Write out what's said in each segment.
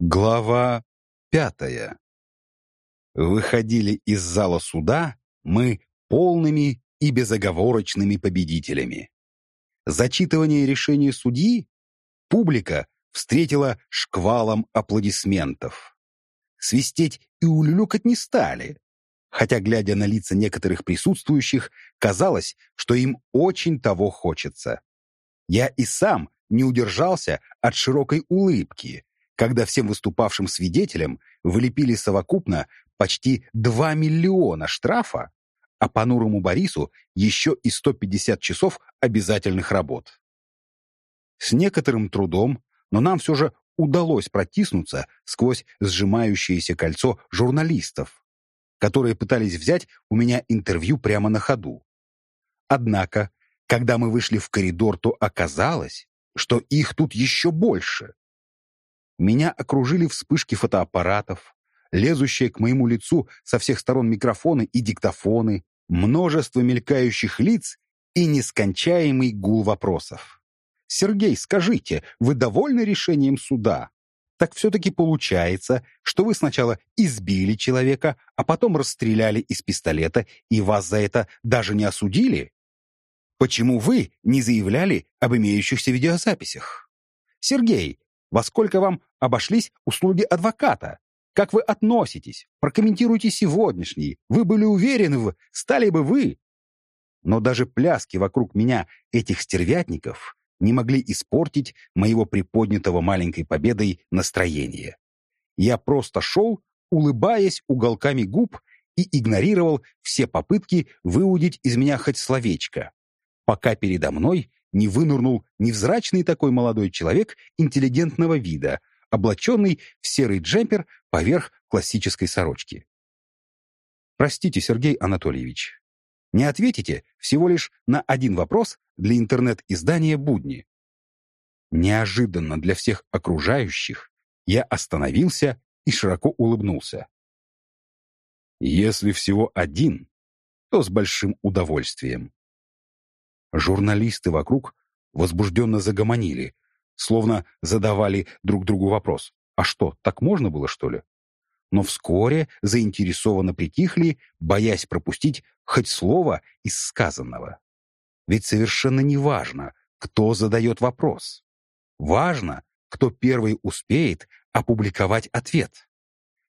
Глава пятая. Выходили из зала суда мы полными и безоговорочными победителями. Зачитывание решения судьи публика встретила шквалом аплодисментов. Свистеть и улюлюкать не стали, хотя, глядя на лица некоторых присутствующих, казалось, что им очень того хочется. Я и сам не удержался от широкой улыбки, когда всем выступавшим свидетелям влепили совокупно почти 2 миллиона штрафа, а понурому Борису еще и 150 часов обязательных работ. С некоторым трудом, но нам все же удалось протиснуться сквозь сжимающееся кольцо журналистов, которые пытались взять у меня интервью прямо на ходу. Однако, когда мы вышли в коридор, то оказалось, что их тут еще больше. Меня окружили вспышки фотоаппаратов, лезущие к моему лицу со всех сторон микрофоны и диктофоны, множество мелькающих лиц и нескончаемый гул вопросов. «Сергей, скажите, вы довольны решением суда? Так все-таки получается, что вы сначала избили человека, а потом расстреляли из пистолета, и вас за это даже не осудили? Почему вы не заявляли об имеющихся видеозаписях? Сергей, во сколько вам обошлись услуги адвоката? Как вы относитесь? Прокомментируйте сегодняшний. Вы были уверены в... Стали бы вы? Но даже пляски вокруг меня этих стервятников не могли испортить моего приподнятого маленькой победой настроения. Я просто шел, улыбаясь уголками губ и игнорировал все попытки выудить из меня хоть словечко, пока передо мной не вынырнул невзрачный такой молодой человек интеллигентного вида, облаченный в серый джемпер поверх классической сорочки. «Простите, Сергей Анатольевич, не ответите всего лишь на один вопрос для интернет-издания «Будни». Неожиданно для всех окружающих я остановился и широко улыбнулся. Если всего один, то с большим удовольствием. Журналисты вокруг возбужденно загомонили, словно задавали друг другу вопрос. А что, так можно было, что ли? Но вскоре заинтересованно притихли, боясь пропустить хоть слово из сказанного. Ведь совершенно не важно, кто задает вопрос. Важно, кто первый успеет опубликовать ответ.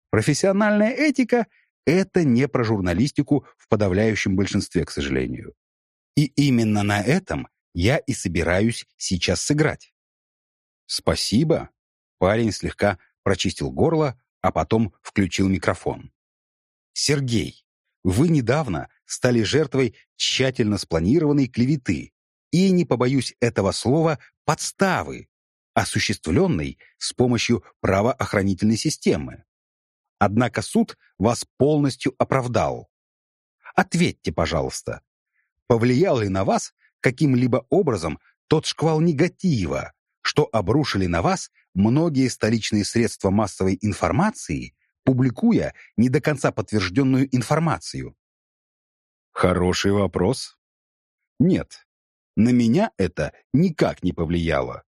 Профессиональная этика — это не про журналистику в подавляющем большинстве, к сожалению. И именно на этом я и собираюсь сейчас сыграть. «Спасибо». Парень слегка прочистил горло, а потом включил микрофон. «Сергей, вы недавно стали жертвой тщательно спланированной клеветы и, не побоюсь этого слова, подставы, осуществленной с помощью правоохранительной системы. Однако суд вас полностью оправдал. Ответьте, пожалуйста, повлиял ли на вас каким-либо образом тот шквал негатива, что обрушили на вас многие столичные средства массовой информации, публикуя не до конца подтвержденную информацию? Хороший вопрос. Нет, на меня это никак не повлияло,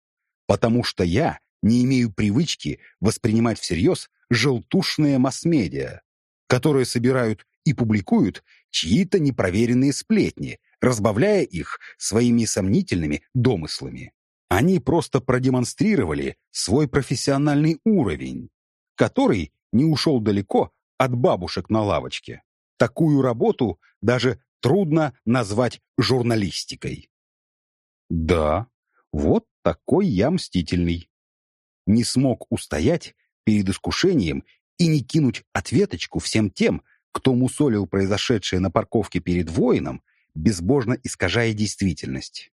потому что я не имею привычки воспринимать всерьез желтушные масс-медиа, которые собирают и публикуют чьи-то непроверенные сплетни, разбавляя их своими сомнительными домыслами. Они просто продемонстрировали свой профессиональный уровень, который не ушел далеко от бабушек на лавочке. Такую работу даже трудно назвать журналистикой. Да, вот такой я мстительный. Не смог устоять перед искушением и не кинуть ответочку всем тем, кто мусолил произошедшее на парковке перед воином безбожно искажая действительность.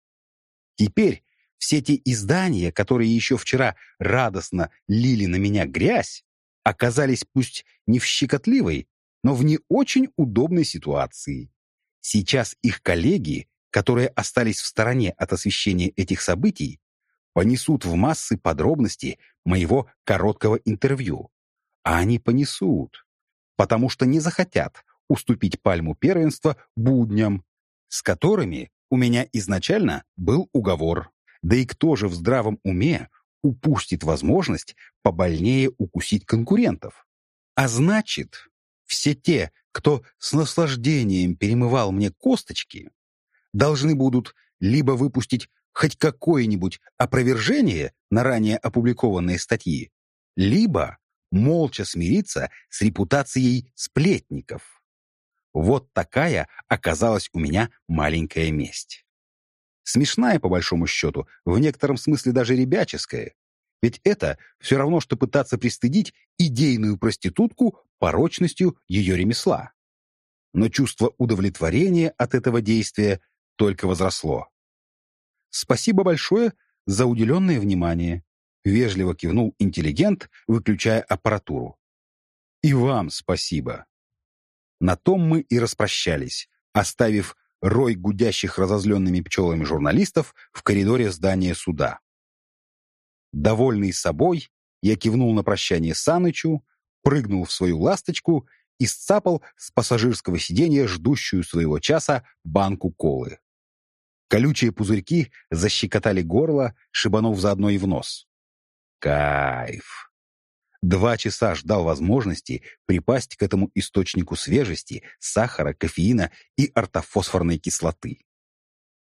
Теперь все те издания, которые еще вчера радостно лили на меня грязь, оказались пусть не в щекотливой, но в не очень удобной ситуации. Сейчас их коллеги, которые остались в стороне от освещения этих событий, понесут в массы подробности моего короткого интервью. А они понесут, потому что не захотят уступить пальму первенства будням, с которыми у меня изначально был уговор. Да и кто же в здравом уме упустит возможность побольнее укусить конкурентов. А значит, все те, кто с наслаждением перемывал мне косточки, должны будут либо выпустить хоть какое-нибудь опровержение на ранее опубликованные статьи, либо молча смириться с репутацией сплетников. Вот такая оказалась у меня маленькая месть. Смешная, по большому счету, в некотором смысле даже ребяческая. Ведь это все равно, что пытаться пристыдить идейную проститутку порочностью ее ремесла. Но чувство удовлетворения от этого действия только возросло. «Спасибо большое за уделенное внимание», — вежливо кивнул интеллигент, выключая аппаратуру. «И вам спасибо». На том мы и распрощались, оставив рой гудящих разозленными пчелами журналистов в коридоре здания суда. Довольный собой, я кивнул на прощание Санычу, прыгнул в свою ласточку и сцапал с пассажирского сиденья ждущую своего часа банку колы. Колючие пузырьки защекотали горло, шибанув заодно и в нос. Кайф! Два часа ждал возможности припасть к этому источнику свежести, сахара, кофеина и ортофосфорной кислоты.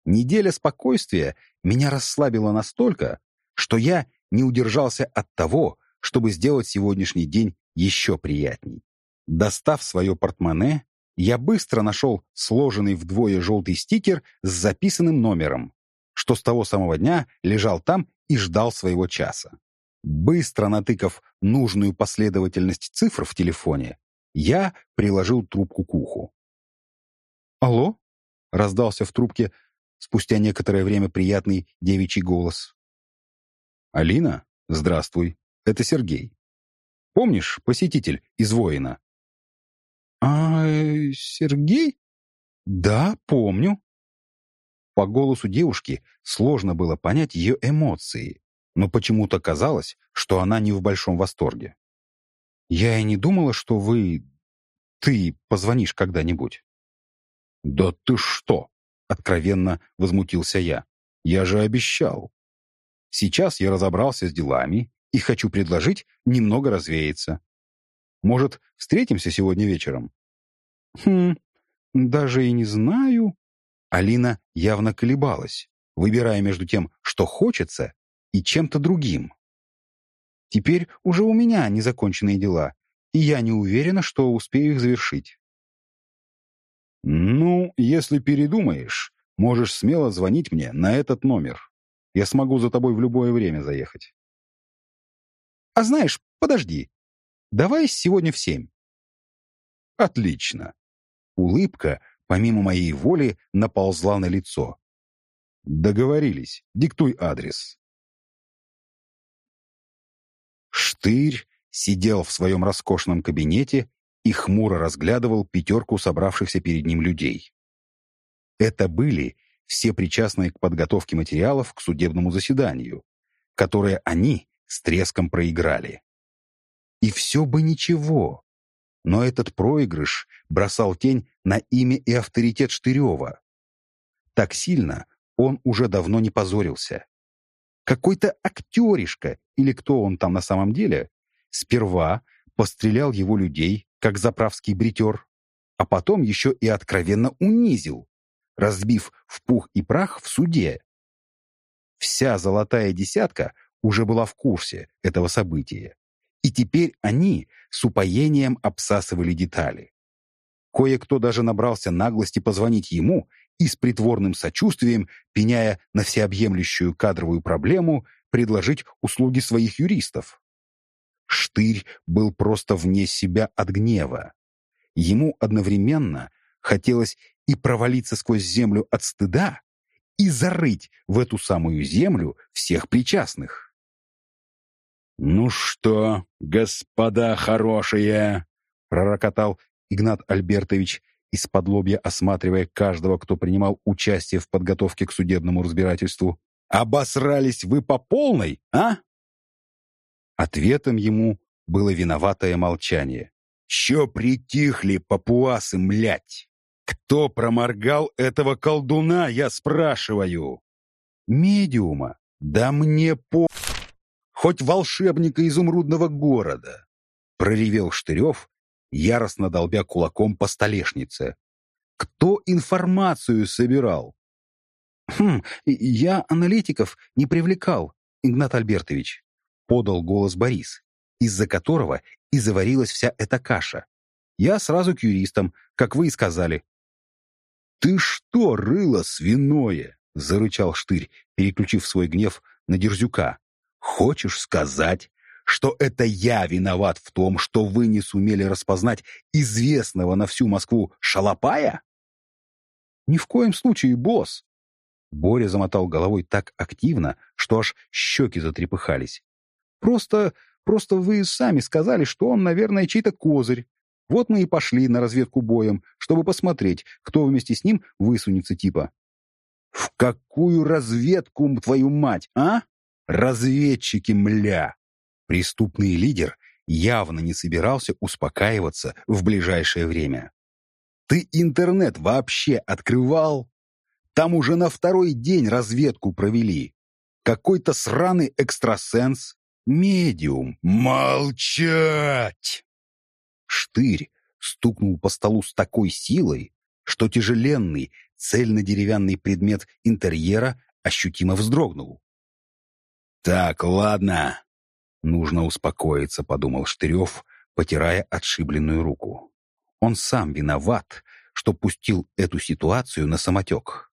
Неделя спокойствия меня расслабила настолько, что я не удержался от того, чтобы сделать сегодняшний день еще приятней. Достав свое портмоне, я быстро нашел сложенный вдвое желтый стикер с записанным номером, что с того самого дня лежал там и ждал своего часа. Быстро натыкав нужную последовательность цифр в телефоне, я приложил трубку к уху. «Алло?» — раздался в трубке спустя некоторое время приятный девичий голос. «Алина, здравствуй, это Сергей. Помнишь, посетитель из «Воина»?» «А, Сергей? Да, помню». По голосу девушки сложно было понять ее эмоции, но почему-то казалось, что она не в большом восторге. «Я и не думала, что вы... ты позвонишь когда-нибудь». «Да ты что?» — откровенно возмутился я. «Я же обещал. Сейчас я разобрался с делами и хочу предложить немного развеяться. Может, встретимся сегодня вечером?» «Хм, даже и не знаю». Алина явно колебалась, выбирая между тем, что хочется, и чем-то другим. Теперь уже у меня незаконченные дела, и я не уверена, что успею их завершить. «Ну, если передумаешь, можешь смело звонить мне на этот номер. Я смогу за тобой в любое время заехать». «А знаешь, подожди. Давай сегодня в семь». «Отлично». Улыбка, помимо моей воли, наползла на лицо. «Договорились. Диктуй адрес». Штырь сидел в своем роскошном кабинете и хмуро разглядывал пятерку собравшихся перед ним людей. Это были все причастные к подготовке материалов к судебному заседанию, которое они с треском проиграли. И все бы ничего, но этот проигрыш бросал тень на имя и авторитет Штырева. Так сильно он уже давно не позорился. Какой-то актеришка, или кто он там на самом деле, сперва пострелял его людей, как заправский бритер, а потом еще и откровенно унизил, разбив в пух и прах в суде. Вся золотая десятка уже была в курсе этого события, и теперь они с упоением обсасывали детали. Кое-кто даже набрался наглости позвонить ему и с притворным сочувствием, пеняя на всеобъемлющую кадровую проблему, предложить услуги своих юристов. Штырь был просто вне себя от гнева. Ему одновременно хотелось и провалиться сквозь землю от стыда, и зарыть в эту самую землю всех причастных. «Ну что, господа хорошие!» — пророкотал Игнат Альбертович, из-под лобья осматривая каждого, кто принимал участие в подготовке к судебному разбирательству. «Обосрались вы по полной, а?» Ответом ему было виноватое молчание. «Чё притихли, папуасы, млять? Кто проморгал этого колдуна, я спрашиваю?» «Медиума? Да мне по...» хоть волшебника изумрудного города!» — проревел Штырев, яростно долбя кулаком по столешнице. «Кто информацию собирал?» «Хм, я аналитиков не привлекал, Игнат Альбертович», — подал голос Борис, из-за которого и заварилась вся эта каша. «Я сразу к юристам, как вы и сказали». «Ты что, рыло свиное?» — зарычал Штырь, переключив свой гнев на Дерзюка. «Хочешь сказать, что это я виноват в том, что вы не сумели распознать известного на всю Москву шалопая?» «Ни в коем случае, босс!» Боря замотал головой так активно, что аж щеки затрепыхались. «Просто, просто вы сами сказали, что он, наверное, чей-то козырь. Вот мы и пошли на разведку боем, чтобы посмотреть, кто вместе с ним высунется типа». «В какую разведку, твою мать, а? Разведчики, мля!» Преступный лидер явно не собирался успокаиваться в ближайшее время. «Ты интернет вообще открывал?» Там уже на второй день разведку провели. Какой-то сраный экстрасенс, медиум. Молчать! Штырь стукнул по столу с такой силой, что тяжеленный, цельно-деревянный предмет интерьера ощутимо вздрогнул. «Так, ладно. Нужно успокоиться», — подумал Штырев, потирая отшибленную руку. Он сам виноват, что пустил эту ситуацию на самотек.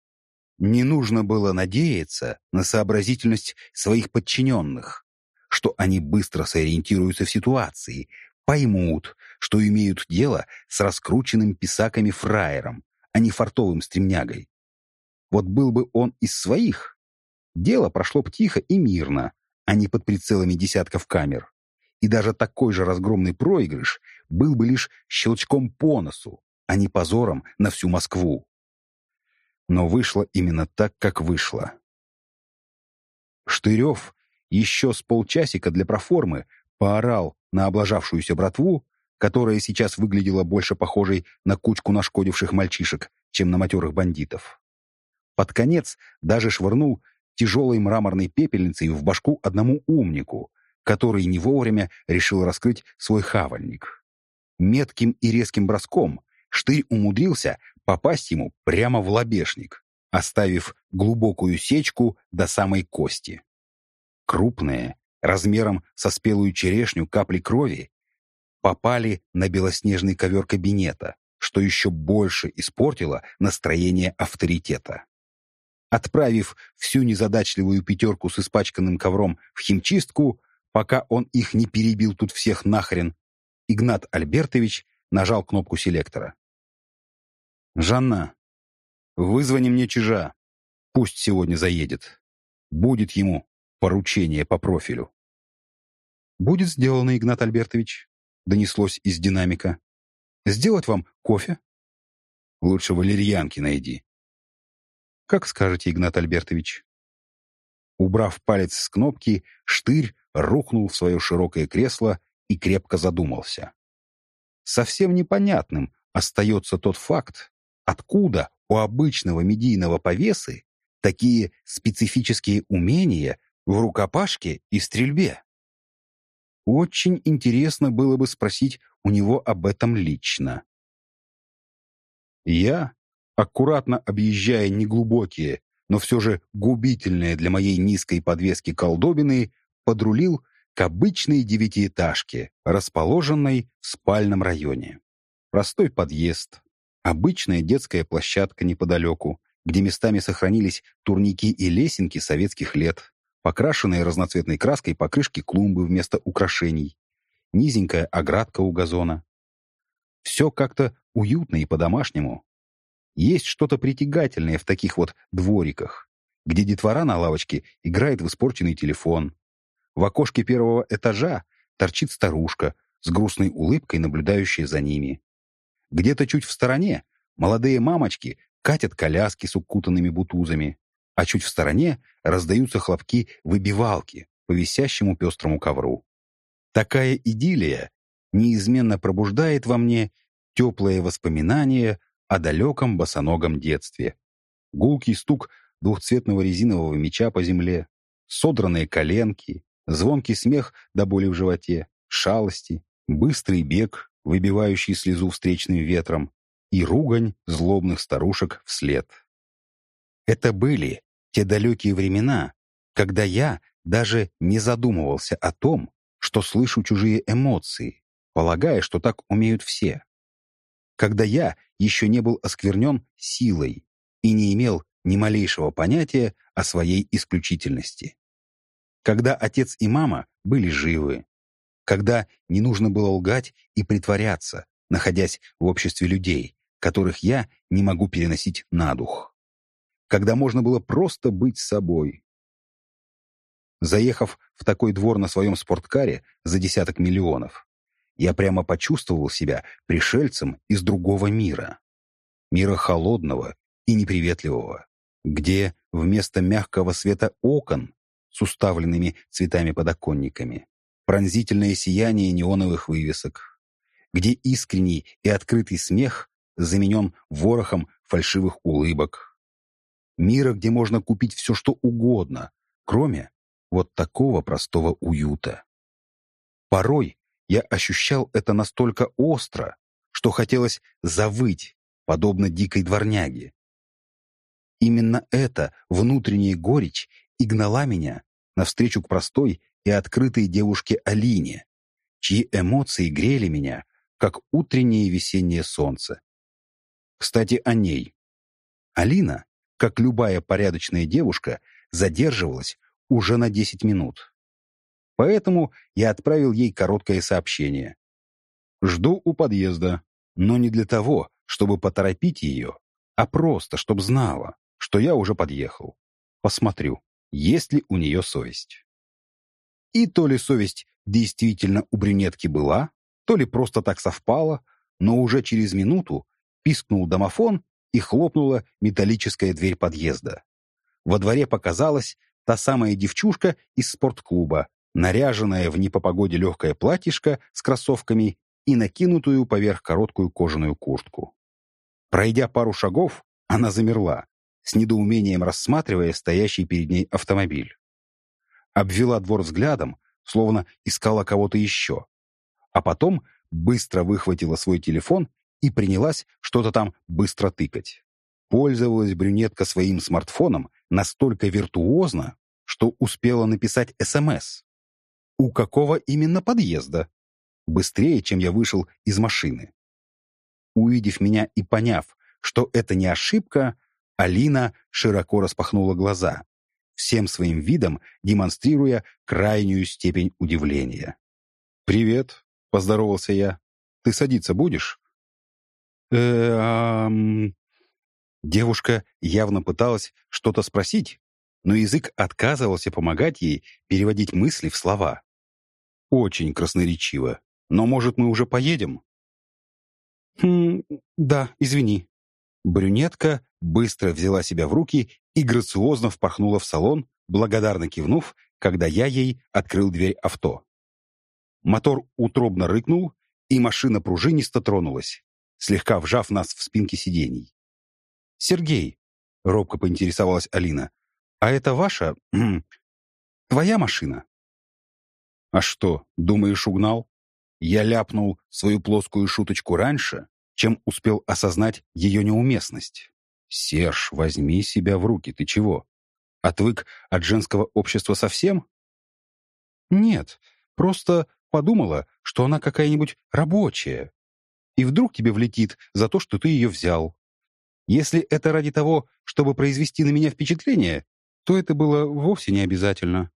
Не нужно было надеяться на сообразительность своих подчиненных, что они быстро сориентируются в ситуации, поймут, что имеют дело с раскрученным писаками-фраером, а не фартовым стремнягой. Вот был бы он из своих, дело прошло бы тихо и мирно, а не под прицелами десятков камер. И даже такой же разгромный проигрыш был бы лишь щелчком по носу, а не позором на всю Москву но вышло именно так, как вышло. Штырев еще с полчасика для проформы поорал на облажавшуюся братву, которая сейчас выглядела больше похожей на кучку нашкодивших мальчишек, чем на матерых бандитов. Под конец даже швырнул тяжелой мраморной пепельницей в башку одному умнику, который не вовремя решил раскрыть свой хавальник. Метким и резким броском Штырь умудрился попасть ему прямо в лобешник, оставив глубокую сечку до самой кости. Крупные, размером со спелую черешню капли крови, попали на белоснежный ковер кабинета, что еще больше испортило настроение авторитета. Отправив всю незадачливую пятерку с испачканным ковром в химчистку, пока он их не перебил тут всех нахрен, Игнат Альбертович нажал кнопку селектора. «Жанна, вызвони мне чижа. Пусть сегодня заедет. Будет ему поручение по профилю». «Будет сделано, Игнат Альбертович», — донеслось из динамика. «Сделать вам кофе?» «Лучше валерьянки найди». «Как скажете, Игнат Альбертович». Убрав палец с кнопки, штырь рухнул в свое широкое кресло и крепко задумался. Совсем непонятным остается тот факт, Откуда у обычного медийного повесы такие специфические умения в рукопашке и стрельбе? Очень интересно было бы спросить у него об этом лично. Я, аккуратно объезжая неглубокие, но все же губительные для моей низкой подвески колдобины, подрулил к обычной девятиэтажке, расположенной в спальном районе. Простой подъезд, Обычная детская площадка неподалеку, где местами сохранились турники и лесенки советских лет, покрашенные разноцветной краской покрышки клумбы вместо украшений, низенькая оградка у газона. Все как-то уютно и по-домашнему. Есть что-то притягательное в таких вот двориках, где детвора на лавочке играет в испорченный телефон. В окошке первого этажа торчит старушка с грустной улыбкой, наблюдающая за ними. Где-то чуть в стороне молодые мамочки катят коляски с укутанными бутузами, а чуть в стороне раздаются хлопки выбивалки по висящему пестрому ковру. Такая идиллия неизменно пробуждает во мне теплые воспоминания о далеком босоногом детстве. Гулкий стук двухцветного резинового меча по земле, содранные коленки, звонкий смех до боли в животе, шалости, быстрый бег, выбивающий слезу встречным ветром, и ругань злобных старушек вслед. Это были те далекие времена, когда я даже не задумывался о том, что слышу чужие эмоции, полагая, что так умеют все. Когда я еще не был осквернен силой и не имел ни малейшего понятия о своей исключительности. Когда отец и мама были живы, когда не нужно было лгать и притворяться, находясь в обществе людей, которых я не могу переносить на дух. Когда можно было просто быть собой. Заехав в такой двор на своем спорткаре за десяток миллионов, я прямо почувствовал себя пришельцем из другого мира. Мира холодного и неприветливого, где вместо мягкого света окон с уставленными цветами подоконниками пронзительное сияние неоновых вывесок, где искренний и открытый смех заменен ворохом фальшивых улыбок. Мира, где можно купить все, что угодно, кроме вот такого простого уюта. Порой я ощущал это настолько остро, что хотелось завыть, подобно дикой дворняге. Именно эта внутренняя горечь и гнала меня навстречу к простой и открытой девушке Алине, чьи эмоции грели меня, как утреннее весеннее солнце. Кстати, о ней. Алина, как любая порядочная девушка, задерживалась уже на 10 минут. Поэтому я отправил ей короткое сообщение. «Жду у подъезда, но не для того, чтобы поторопить ее, а просто, чтобы знала, что я уже подъехал. Посмотрю, есть ли у нее совесть». И то ли совесть действительно у брюнетки была, то ли просто так совпало, но уже через минуту пискнул домофон и хлопнула металлическая дверь подъезда. Во дворе показалась та самая девчушка из спортклуба, наряженная в непопогоде легкое платьишко с кроссовками и накинутую поверх короткую кожаную куртку. Пройдя пару шагов, она замерла, с недоумением рассматривая стоящий перед ней автомобиль обвела двор взглядом, словно искала кого-то еще. А потом быстро выхватила свой телефон и принялась что-то там быстро тыкать. Пользовалась брюнетка своим смартфоном настолько виртуозно, что успела написать СМС. У какого именно подъезда? Быстрее, чем я вышел из машины. Увидев меня и поняв, что это не ошибка, Алина широко распахнула глаза всем своим видом демонстрируя крайнюю степень удивления. «Привет», — поздоровался я. «Ты садиться будешь?» «Эм...» Девушка явно пыталась что-то спросить, но язык отказывался помогать ей переводить мысли в слова. «Очень красноречиво. Но, может, мы уже поедем?» «Хм, да, извини». Брюнетка быстро взяла себя в руки и грациозно впорхнула в салон, благодарно кивнув, когда я ей открыл дверь авто. Мотор утробно рыкнул, и машина пружинисто тронулась, слегка вжав нас в спинки сидений. «Сергей», — робко поинтересовалась Алина, «а это ваша... твоя машина?» «А что, думаешь, угнал?» Я ляпнул свою плоскую шуточку раньше, чем успел осознать ее неуместность. «Серж, возьми себя в руки, ты чего? Отвык от женского общества совсем?» «Нет, просто подумала, что она какая-нибудь рабочая. И вдруг тебе влетит за то, что ты ее взял. Если это ради того, чтобы произвести на меня впечатление, то это было вовсе не обязательно».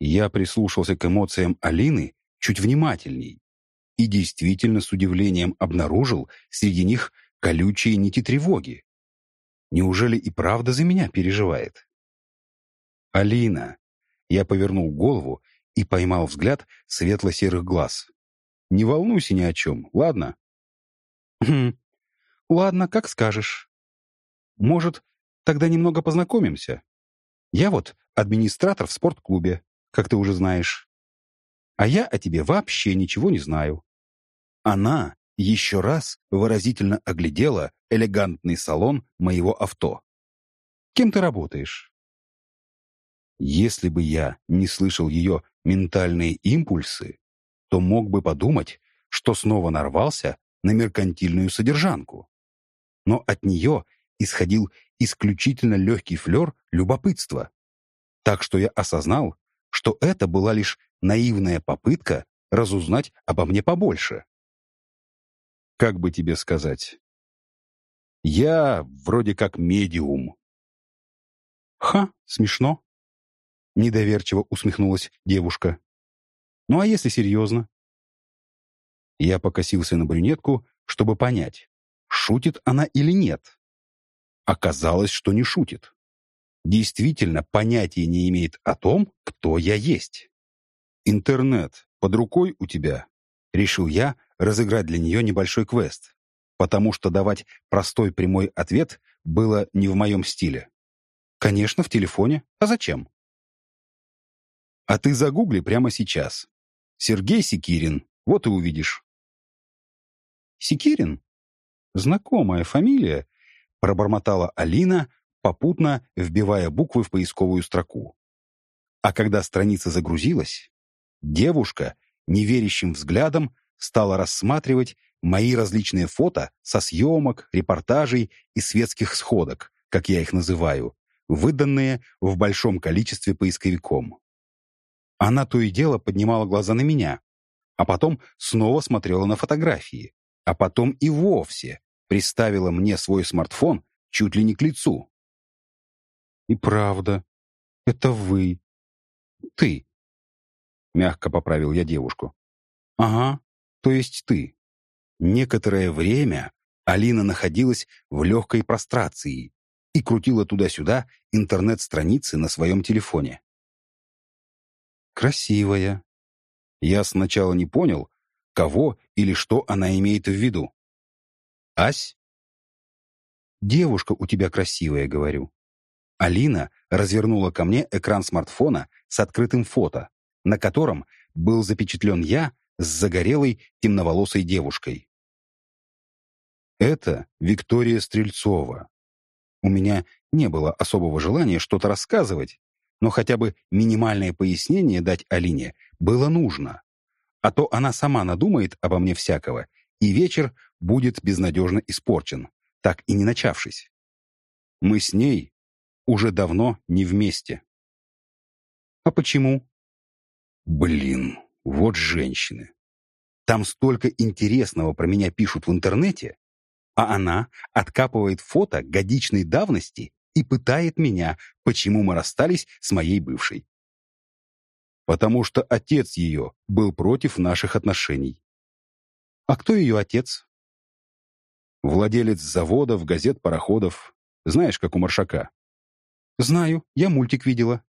Я прислушался к эмоциям Алины чуть внимательней и действительно с удивлением обнаружил среди них колючие нити тревоги. Неужели и правда за меня переживает? «Алина!» Я повернул голову и поймал взгляд светло-серых глаз. «Не волнуйся ни о чем, ладно?» «Хм, ладно, как скажешь. Может, тогда немного познакомимся? Я вот администратор в спортклубе, как ты уже знаешь. А я о тебе вообще ничего не знаю». Она еще раз выразительно оглядела элегантный салон моего авто. «Кем ты работаешь?» Если бы я не слышал ее ментальные импульсы, то мог бы подумать, что снова нарвался на меркантильную содержанку. Но от нее исходил исключительно легкий флер любопытства. Так что я осознал, что это была лишь наивная попытка разузнать обо мне побольше. Как бы тебе сказать? Я вроде как медиум. Ха, смешно. Недоверчиво усмехнулась девушка. Ну а если серьезно? Я покосился на брюнетку, чтобы понять, шутит она или нет. Оказалось, что не шутит. Действительно понятия не имеет о том, кто я есть. Интернет под рукой у тебя? Решил я разыграть для нее небольшой квест, потому что давать простой прямой ответ было не в моем стиле. Конечно, в телефоне. А зачем? А ты загугли прямо сейчас. Сергей Секирин. Вот и увидишь. Секирин? Знакомая фамилия, пробормотала Алина, попутно вбивая буквы в поисковую строку. А когда страница загрузилась, девушка неверящим взглядом стала рассматривать мои различные фото со съемок, репортажей и светских сходок, как я их называю, выданные в большом количестве поисковиком. Она то и дело поднимала глаза на меня, а потом снова смотрела на фотографии, а потом и вовсе приставила мне свой смартфон чуть ли не к лицу. «И правда, это вы. Ты», — мягко поправил я девушку. «Ага, то есть ты». Некоторое время Алина находилась в легкой прострации, и крутила туда-сюда интернет-страницы на своем телефоне. Красивая. Я сначала не понял, кого или что она имеет в виду. Ась? Девушка у тебя красивая, говорю. Алина развернула ко мне экран смартфона с открытым фото, на котором был запечатлен я с загорелой темноволосой девушкой. Это Виктория Стрельцова, у меня не было особого желания что-то рассказывать, но хотя бы минимальное пояснение дать Алине было нужно. А то она сама надумает обо мне всякого, и вечер будет безнадежно испорчен, так и не начавшись. Мы с ней уже давно не вместе. А почему? Блин, вот женщины. Там столько интересного про меня пишут в интернете, а она откапывает фото годичной давности и пытает меня, почему мы расстались с моей бывшей. Потому что отец ее был против наших отношений. А кто ее отец? Владелец заводов, газет, пароходов. Знаешь, как у Маршака? Знаю, я мультик видела.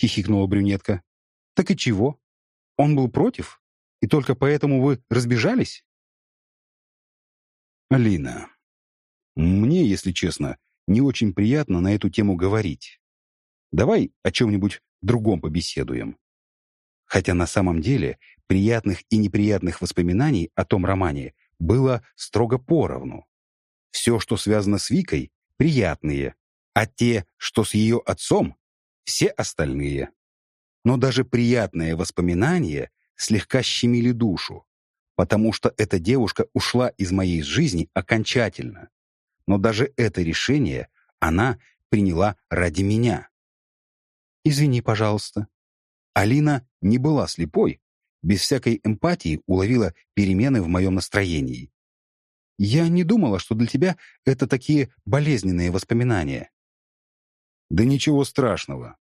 Хихикнула брюнетка. Так и чего? Он был против? И только поэтому вы разбежались? Алина, мне, если честно, не очень приятно на эту тему говорить. Давай о чем-нибудь другом побеседуем. Хотя на самом деле приятных и неприятных воспоминаний о том романе было строго поровну. Все, что связано с Викой, приятные, а те, что с ее отцом, все остальные. Но даже приятные воспоминания слегка щемили душу, потому что эта девушка ушла из моей жизни окончательно. Но даже это решение она приняла ради меня. «Извини, пожалуйста». Алина не была слепой, без всякой эмпатии уловила перемены в моем настроении. «Я не думала, что для тебя это такие болезненные воспоминания». «Да ничего страшного.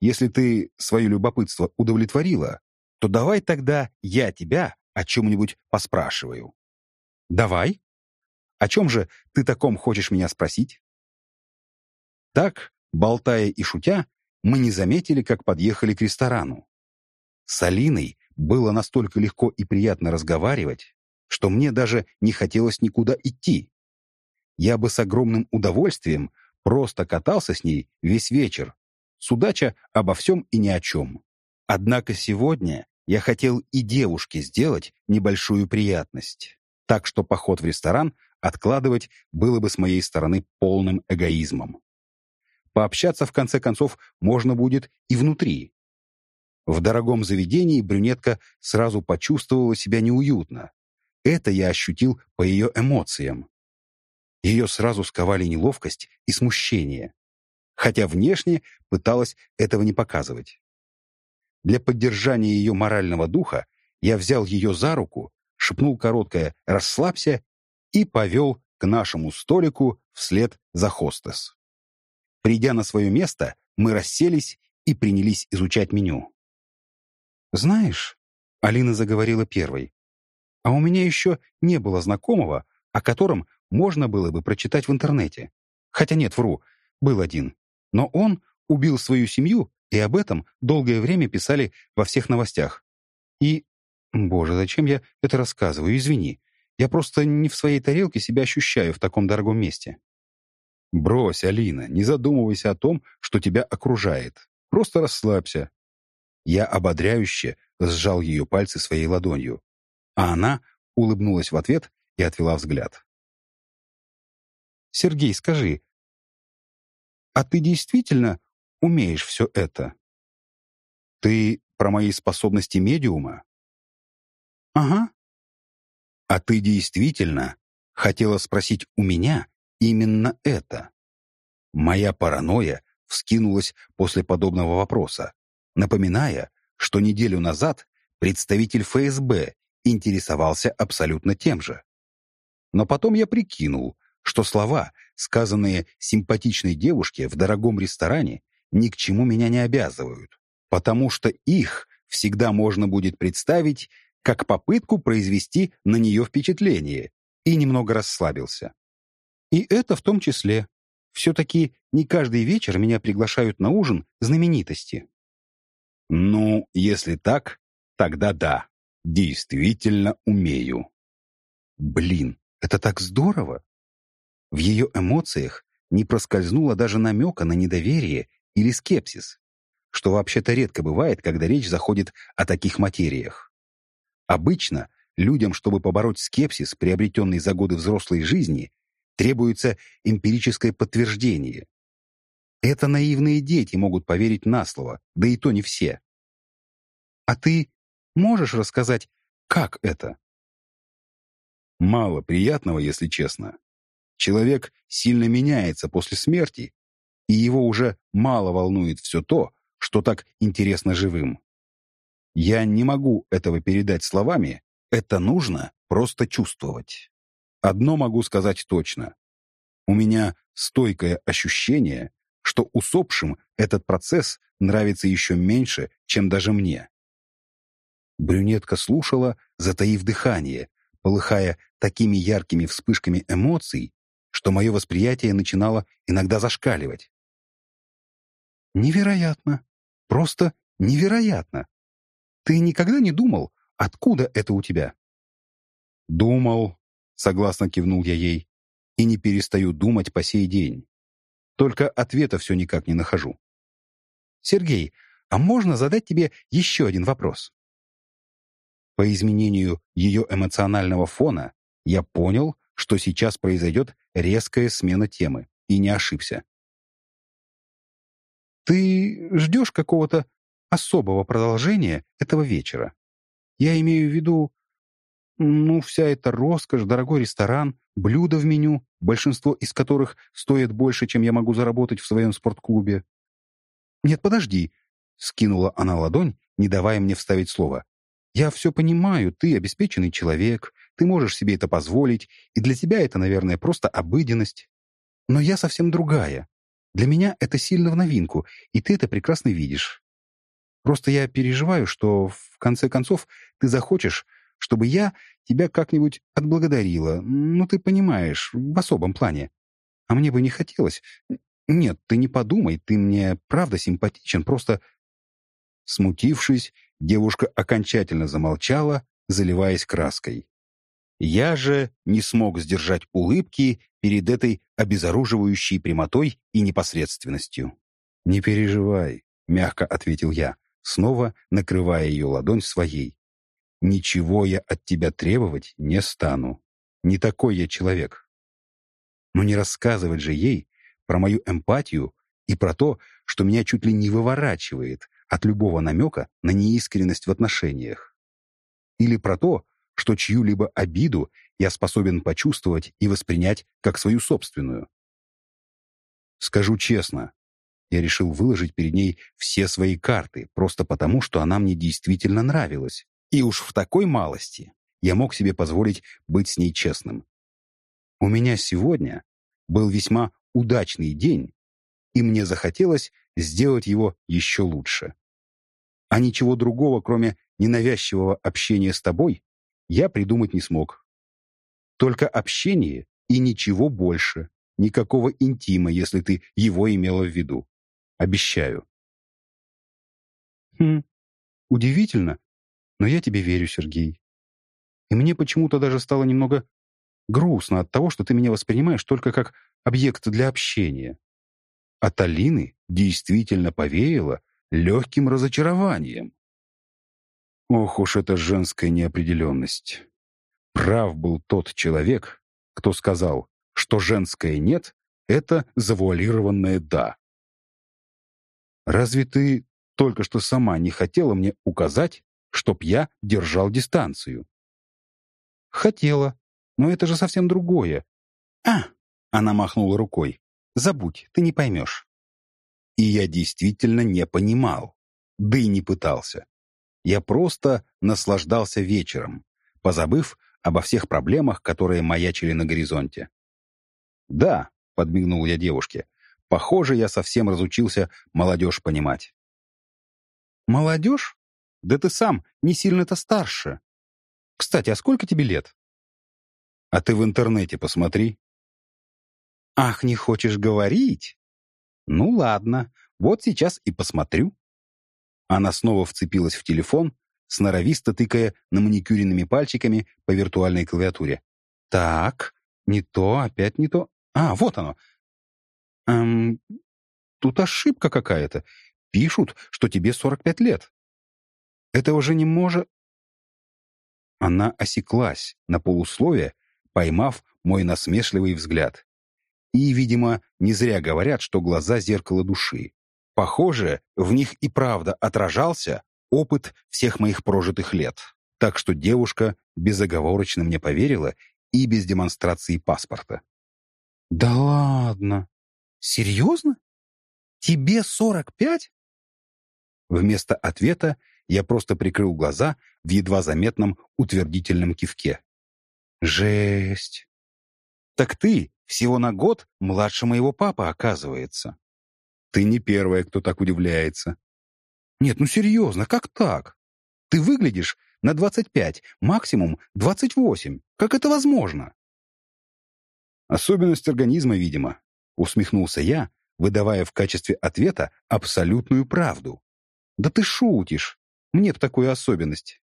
Если ты свое любопытство удовлетворила, то давай тогда я тебя о чем-нибудь поспрашиваю. Давай. О чем же ты таком хочешь меня спросить? Так, болтая и шутя, мы не заметили, как подъехали к ресторану. С Алиной было настолько легко и приятно разговаривать, что мне даже не хотелось никуда идти. Я бы с огромным удовольствием просто катался с ней весь вечер, судача обо всем и ни о чем. Однако сегодня я хотел и девушке сделать небольшую приятность. Так что поход в ресторан откладывать было бы с моей стороны полным эгоизмом. Пообщаться, в конце концов, можно будет и внутри. В дорогом заведении брюнетка сразу почувствовала себя неуютно. Это я ощутил по ее эмоциям. Ее сразу сковали неловкость и смущение, хотя внешне пыталась этого не показывать. Для поддержания ее морального духа я взял ее за руку, шепнул короткое «расслабься» и повел к нашему столику вслед за хостес. Придя на свое место, мы расселись и принялись изучать меню. «Знаешь», — Алина заговорила первой, «а у меня еще не было знакомого, о котором можно было бы прочитать в интернете. Хотя нет, вру, был один. Но он убил свою семью, и об этом долгое время писали во всех новостях. И... Боже, зачем я это рассказываю? Извини. Я просто не в своей тарелке себя ощущаю в таком дорогом месте. Брось, Алина, не задумывайся о том, что тебя окружает. Просто расслабься. Я ободряюще сжал ее пальцы своей ладонью, а она улыбнулась в ответ и отвела взгляд. «Сергей, скажи, а ты действительно умеешь все это?» «Ты про мои способности медиума?» «Ага». «А ты действительно хотела спросить у меня именно это?» Моя паранойя вскинулась после подобного вопроса, напоминая, что неделю назад представитель ФСБ интересовался абсолютно тем же. Но потом я прикинул, что слова, сказанные симпатичной девушке в дорогом ресторане, ни к чему меня не обязывают, потому что их всегда можно будет представить как попытку произвести на нее впечатление, и немного расслабился. И это в том числе. Все-таки не каждый вечер меня приглашают на ужин знаменитости. Ну, если так, тогда да, действительно умею. Блин, это так здорово! В ее эмоциях не проскользнуло даже намека на недоверие или скепсис, что вообще-то редко бывает, когда речь заходит о таких материях. Обычно людям, чтобы побороть скепсис, приобретенный за годы взрослой жизни, требуется эмпирическое подтверждение. Это наивные дети могут поверить на слово, да и то не все. А ты можешь рассказать, как это? Мало приятного, если честно. Человек сильно меняется после смерти, и его уже мало волнует все то, что так интересно живым. Я не могу этого передать словами, это нужно просто чувствовать. Одно могу сказать точно. У меня стойкое ощущение, что усопшим этот процесс нравится еще меньше, чем даже мне. Брюнетка слушала, затаив дыхание, полыхая такими яркими вспышками эмоций, что мое восприятие начинало иногда зашкаливать. «Невероятно! Просто невероятно! Ты никогда не думал, откуда это у тебя?» «Думал», — согласно кивнул я ей, «и не перестаю думать по сей день. Только ответа все никак не нахожу». «Сергей, а можно задать тебе еще один вопрос?» По изменению ее эмоционального фона я понял, что сейчас произойдет резкая смена темы, и не ошибся. «Ты ждешь какого-то особого продолжения этого вечера? Я имею в виду, ну, вся эта роскошь, дорогой ресторан, блюда в меню, большинство из которых стоит больше, чем я могу заработать в своем спортклубе». «Нет, подожди», — скинула она ладонь, не давая мне вставить слово. «Я все понимаю, ты обеспеченный человек, ты можешь себе это позволить, и для тебя это, наверное, просто обыденность. Но я совсем другая. Для меня это сильно в новинку, и ты это прекрасно видишь. Просто я переживаю, что, в конце концов, ты захочешь, чтобы я тебя как-нибудь отблагодарила. Ну, ты понимаешь, в особом плане. А мне бы не хотелось. Нет, ты не подумай, ты мне правда симпатичен, просто...» Смутившись, девушка окончательно замолчала, заливаясь краской. Я же не смог сдержать улыбки перед этой обезоруживающей прямотой и непосредственностью. «Не переживай», — мягко ответил я, снова накрывая ее ладонь своей. «Ничего я от тебя требовать не стану. Не такой я человек». Но не рассказывать же ей про мою эмпатию и про то, что меня чуть ли не выворачивает от любого намека на неискренность в отношениях. Или про то, что чью-либо обиду я способен почувствовать и воспринять как свою собственную. Скажу честно, я решил выложить перед ней все свои карты, просто потому, что она мне действительно нравилась. И уж в такой малости я мог себе позволить быть с ней честным. У меня сегодня был весьма удачный день, и мне захотелось сделать его еще лучше. А ничего другого, кроме ненавязчивого общения с тобой, я придумать не смог. Только общение и ничего больше. Никакого интима, если ты его имела в виду. Обещаю. Хм, удивительно, но я тебе верю, Сергей. И мне почему-то даже стало немного грустно от того, что ты меня воспринимаешь только как объект для общения. От Алины действительно повеяло легким разочарованием. Ох уж эта женская неопределенность. Прав был тот человек, кто сказал, что женское «нет» — это завуалированное «да». Разве ты только что сама не хотела мне указать, чтоб я держал дистанцию? Хотела, но это же совсем другое. А, она махнула рукой. Забудь, ты не поймешь. И я действительно не понимал, да и не пытался. Я просто наслаждался вечером, позабыв обо всех проблемах, которые маячили на горизонте. «Да», — подмигнул я девушке, — «похоже, я совсем разучился молодежь понимать». «Молодежь? Да ты сам не сильно-то старше. Кстати, а сколько тебе лет?» «А ты в интернете посмотри». «Ах, не хочешь говорить? Ну ладно, вот сейчас и посмотрю». Она снова вцепилась в телефон, сноровисто тыкая на маникюренными пальчиками по виртуальной клавиатуре. «Так, не то, опять не то. А, вот оно. Эм, тут ошибка какая-то. Пишут, что тебе 45 лет. Это уже не может...» Она осеклась на полусловие, поймав мой насмешливый взгляд. И, видимо, не зря говорят, что глаза — зеркало души. Похоже, в них и правда отражался опыт всех моих прожитых лет. Так что девушка безоговорочно мне поверила и без демонстрации паспорта. «Да ладно? Серьезно? Тебе сорок пять?» Вместо ответа я просто прикрыл глаза в едва заметном утвердительном кивке. «Жесть! Так ты всего на год младше моего папы, оказывается. Ты не первая, кто так удивляется. Нет, ну серьезно, как так? Ты выглядишь на 25, максимум 28. Как это возможно? Особенность организма, видимо, усмехнулся я, выдавая в качестве ответа абсолютную правду. Да ты шутишь. Мне б такую особенность.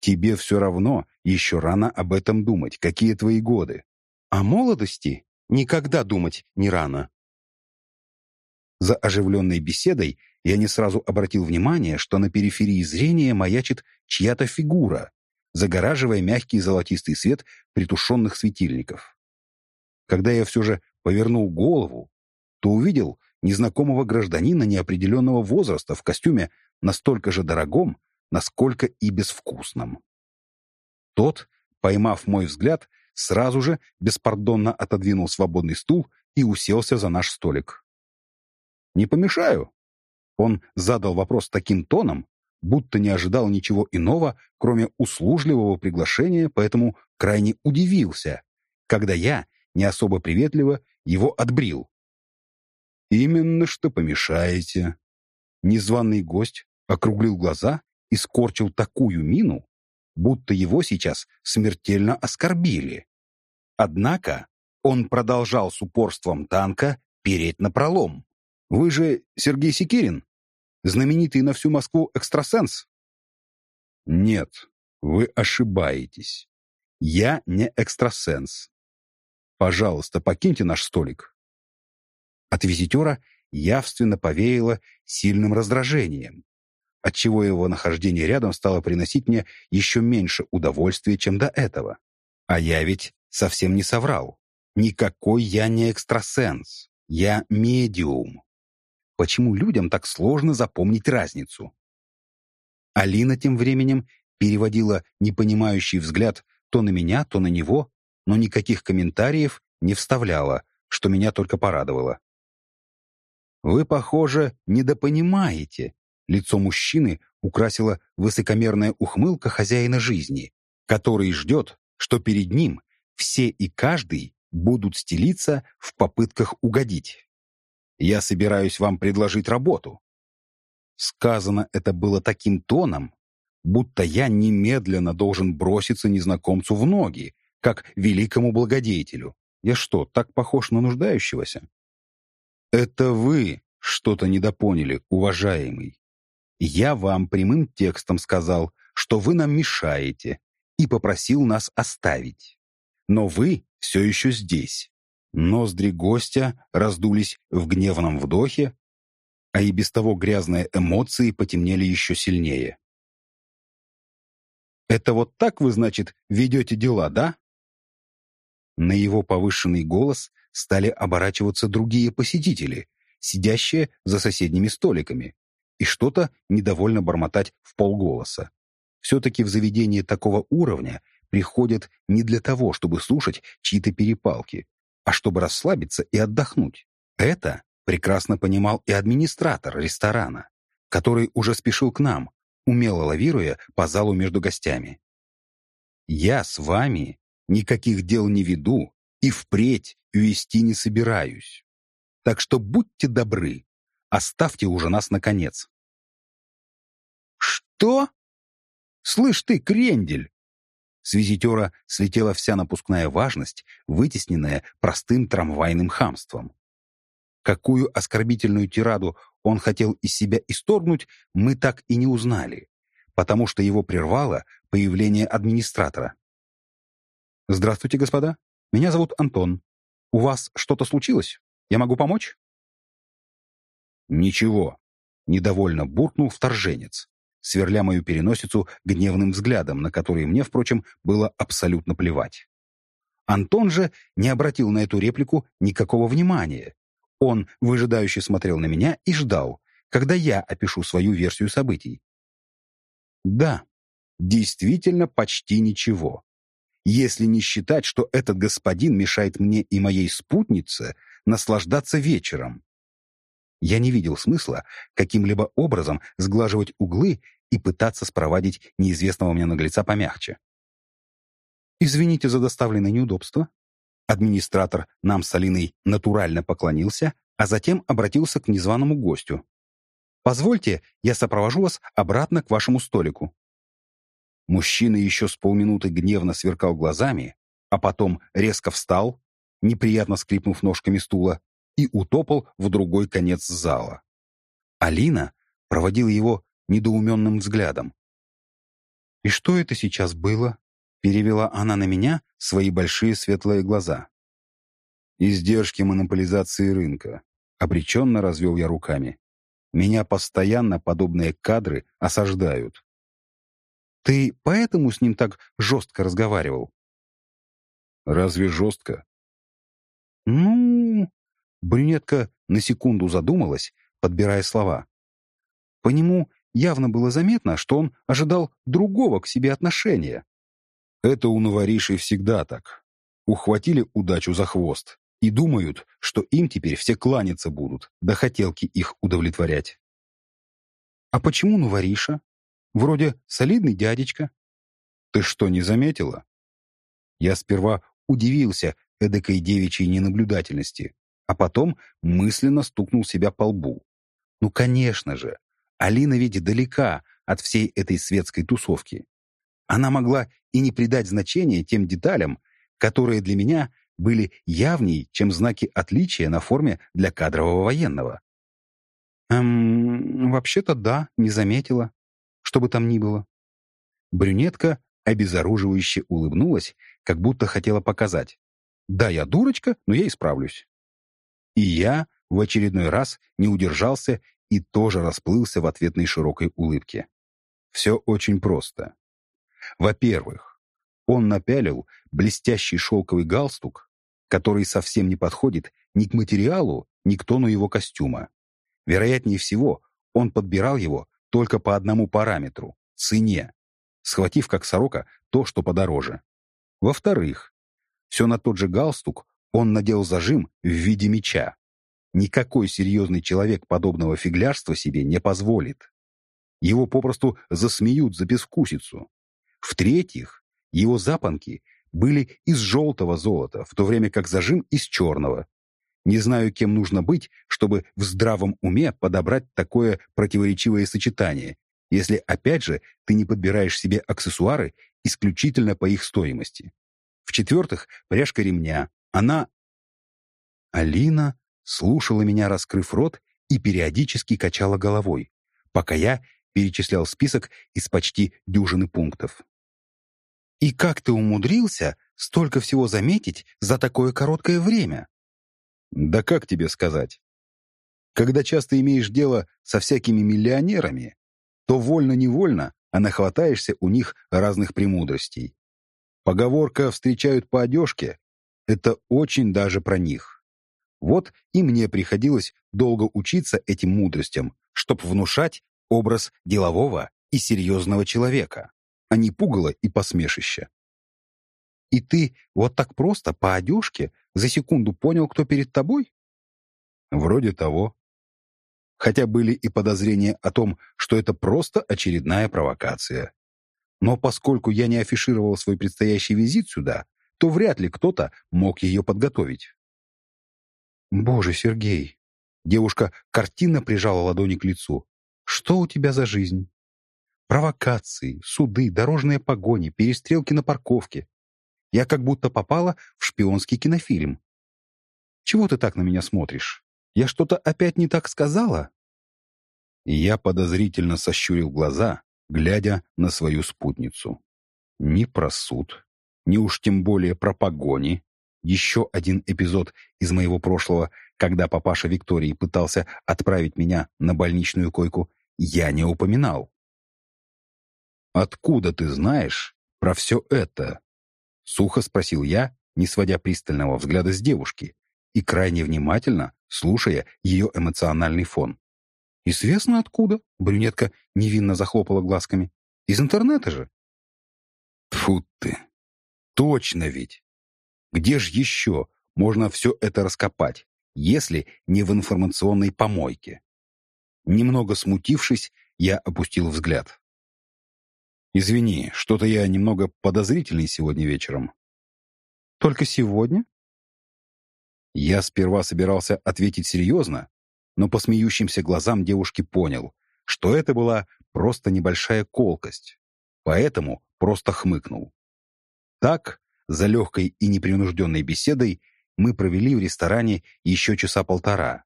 Тебе все равно еще рано об этом думать. Какие твои годы? О молодости никогда думать не рано. За оживленной беседой я не сразу обратил внимание, что на периферии зрения маячит чья-то фигура, загораживая мягкий золотистый свет притушенных светильников. Когда я все же повернул голову, то увидел незнакомого гражданина неопределенного возраста в костюме настолько же дорогом, насколько и безвкусном. Тот, поймав мой взгляд, сразу же беспардонно отодвинул свободный стул и уселся за наш столик. Не помешаю?» Он задал вопрос таким тоном, будто не ожидал ничего иного, кроме услужливого приглашения, поэтому крайне удивился, когда я, не особо приветливо, его отбрил. «Именно что помешаете». Незваный гость округлил глаза и скорчил такую мину, будто его сейчас смертельно оскорбили. Однако он продолжал с упорством танка переть на пролом. Вы же Сергей Секирин, знаменитый на всю Москву экстрасенс? Нет, вы ошибаетесь. Я не экстрасенс. Пожалуйста, покиньте наш столик. От визитера явственно повеяло сильным раздражением, отчего его нахождение рядом стало приносить мне еще меньше удовольствия, чем до этого. А я ведь совсем не соврал. Никакой я не экстрасенс. Я медиум. Почему людям так сложно запомнить разницу. Алина тем временем переводила непонимающий взгляд то на меня, то на него, но никаких комментариев не вставляла, что меня только порадовало. «Вы, похоже, недопонимаете». Лицо мужчины украсила высокомерная ухмылка хозяина жизни, который ждет, что перед ним все и каждый будут стелиться в попытках угодить. Я собираюсь вам предложить работу. Сказано это было таким тоном, будто я немедленно должен броситься незнакомцу в ноги, как великому благодетелю. Я что, так похож на нуждающегося? Это вы что-то недопоняли, уважаемый. Я вам прямым текстом сказал, что вы нам мешаете, и попросил нас оставить. Но вы все еще здесь. Ноздри гостя раздулись в гневном вдохе, а и без того грязные эмоции потемнели еще сильнее. «Это вот так вы, значит, ведете дела, да?» На его повышенный голос стали оборачиваться другие посетители, сидящие за соседними столиками, и что-то недовольно бормотать в полголоса. Все-таки в заведении такого уровня приходят не для того, чтобы слушать чьи-то перепалки, а чтобы расслабиться и отдохнуть. Это прекрасно понимал и администратор ресторана, который уже спешил к нам, умело лавируя по залу между гостями. «Я с вами никаких дел не веду и впредь вести не собираюсь. Так что будьте добры, оставьте уже нас наконец». «Что? Слышь ты, крендель!» С визитера слетела вся напускная важность, вытесненная простым трамвайным хамством. Какую оскорбительную тираду он хотел из себя исторгнуть, мы так и не узнали, потому что его прервало появление администратора. «Здравствуйте, господа. Меня зовут Антон. У вас что-то случилось? Я могу помочь?» «Ничего», — недовольно буркнул вторженец, сверля мою переносицу гневным взглядом, на который мне, впрочем, было абсолютно плевать. Антон же не обратил на эту реплику никакого внимания. Он выжидающе смотрел на меня и ждал, когда я опишу свою версию событий. Да, действительно почти ничего. Если не считать, что этот господин мешает мне и моей спутнице наслаждаться вечером. Я не видел смысла каким-либо образом сглаживать углы и пытаться спровадить неизвестного мне наглеца помягче. «Извините за доставленное неудобство». Администратор нам с Алиной натурально поклонился, а затем обратился к незваному гостю. «Позвольте, я сопровожу вас обратно к вашему столику». Мужчина еще с полминуты гневно сверкал глазами, а потом резко встал, неприятно скрипнув ножками стула, и утопал в другой конец зала. Алина проводила его недоуменным взглядом. «И что это сейчас было?» — перевела она на меня свои большие светлые глаза. «Издержки монополизации рынка», — обреченно развел я руками. «Меня постоянно подобные кадры осаждают». «Ты поэтому с ним так жестко разговаривал?» «Разве жестко?» «Ну...» Брюнетка на секунду задумалась, подбирая слова. По нему явно было заметно, что он ожидал другого к себе отношения. Это у новоришей всегда так. Ухватили удачу за хвост и думают, что им теперь все кланяться будут, да хотелки их удовлетворять. А почему новориша? Вроде солидный дядечка. Ты что, не заметила? Я сперва удивился эдакой девичьей ненаблюдательности, а потом мысленно стукнул себя по лбу. Ну, конечно же, Алина ведь далека от всей этой светской тусовки. Она могла и не придать значения тем деталям, которые для меня были явней, чем знаки отличия на форме для кадрового военного. «Эм, вообще-то да, не заметила. Что бы там ни было». Брюнетка обезоруживающе улыбнулась, как будто хотела показать. «Да, я дурочка, но я исправлюсь». И я в очередной раз не удержался и тоже расплылся в ответной широкой улыбке. Все очень просто. Во-первых, он напялил блестящий шелковый галстук, который совсем не подходит ни к материалу, ни к тону его костюма. Вероятнее всего, он подбирал его только по одному параметру — цене, схватив как сорока то, что подороже. Во-вторых, все на тот же галстук он надел зажим в виде меча. Никакой серьезный человек подобного фиглярства себе не позволит. Его попросту засмеют за безвкусицу. В-третьих, его запонки были из желтого золота, в то время как зажим из черного. Не знаю, кем нужно быть, чтобы в здравом уме подобрать такое противоречивое сочетание, если, опять же, ты не подбираешь себе аксессуары исключительно по их стоимости. В-четвертых, пряжка ремня. Она... Алина слушала меня, раскрыв рот, и периодически качала головой, пока я перечислял список из почти дюжины пунктов. «И как ты умудрился столько всего заметить за такое короткое время?» «Да как тебе сказать? Когда часто имеешь дело со всякими миллионерами, то вольно-невольно, а нахватаешься у них разных премудростей. Поговорка «встречают по одежке» — это очень даже про них. Вот и мне приходилось долго учиться этим мудростям, чтоб внушать образ делового и серьезного человека, а не пугало и посмешище. И ты вот так просто, по одежке, за секунду понял, кто перед тобой? Вроде того хотя были и подозрения о том, что это просто очередная провокация. Но поскольку я не афишировал свой предстоящий визит сюда, то вряд ли кто-то мог ее подготовить. «Боже, Сергей!» Девушка картинно прижала ладони к лицу. «Что у тебя за жизнь?» «Провокации, суды, дорожные погони, перестрелки на парковке. Я как будто попала в шпионский кинофильм. Чего ты так на меня смотришь?» Я что-то опять не так сказала?» Я подозрительно сощурил глаза, глядя на свою спутницу. Ни про суд, ни уж тем более про погони. Еще один эпизод из моего прошлого, когда папаша Виктории пытался отправить меня на больничную койку, я не упоминал. «Откуда ты знаешь про все это?» — сухо спросил я, не сводя пристального взгляда с девушки, и крайне внимательно слушая ее эмоциональный фон. «Известно откуда?» — брюнетка невинно захлопала глазками. «Из интернета же». Фу ты! Точно ведь! Где же еще можно все это раскопать, если не в информационной помойке?» Немного смутившись, я опустил взгляд. «Извини, что-то я немного подозрительный сегодня вечером». «Только сегодня?» Я сперва собирался ответить серьезно, но по смеющимся глазам девушки понял, что это была просто небольшая колкость, поэтому просто хмыкнул. Так, за легкой и непринужденной беседой, мы провели в ресторане еще часа полтора.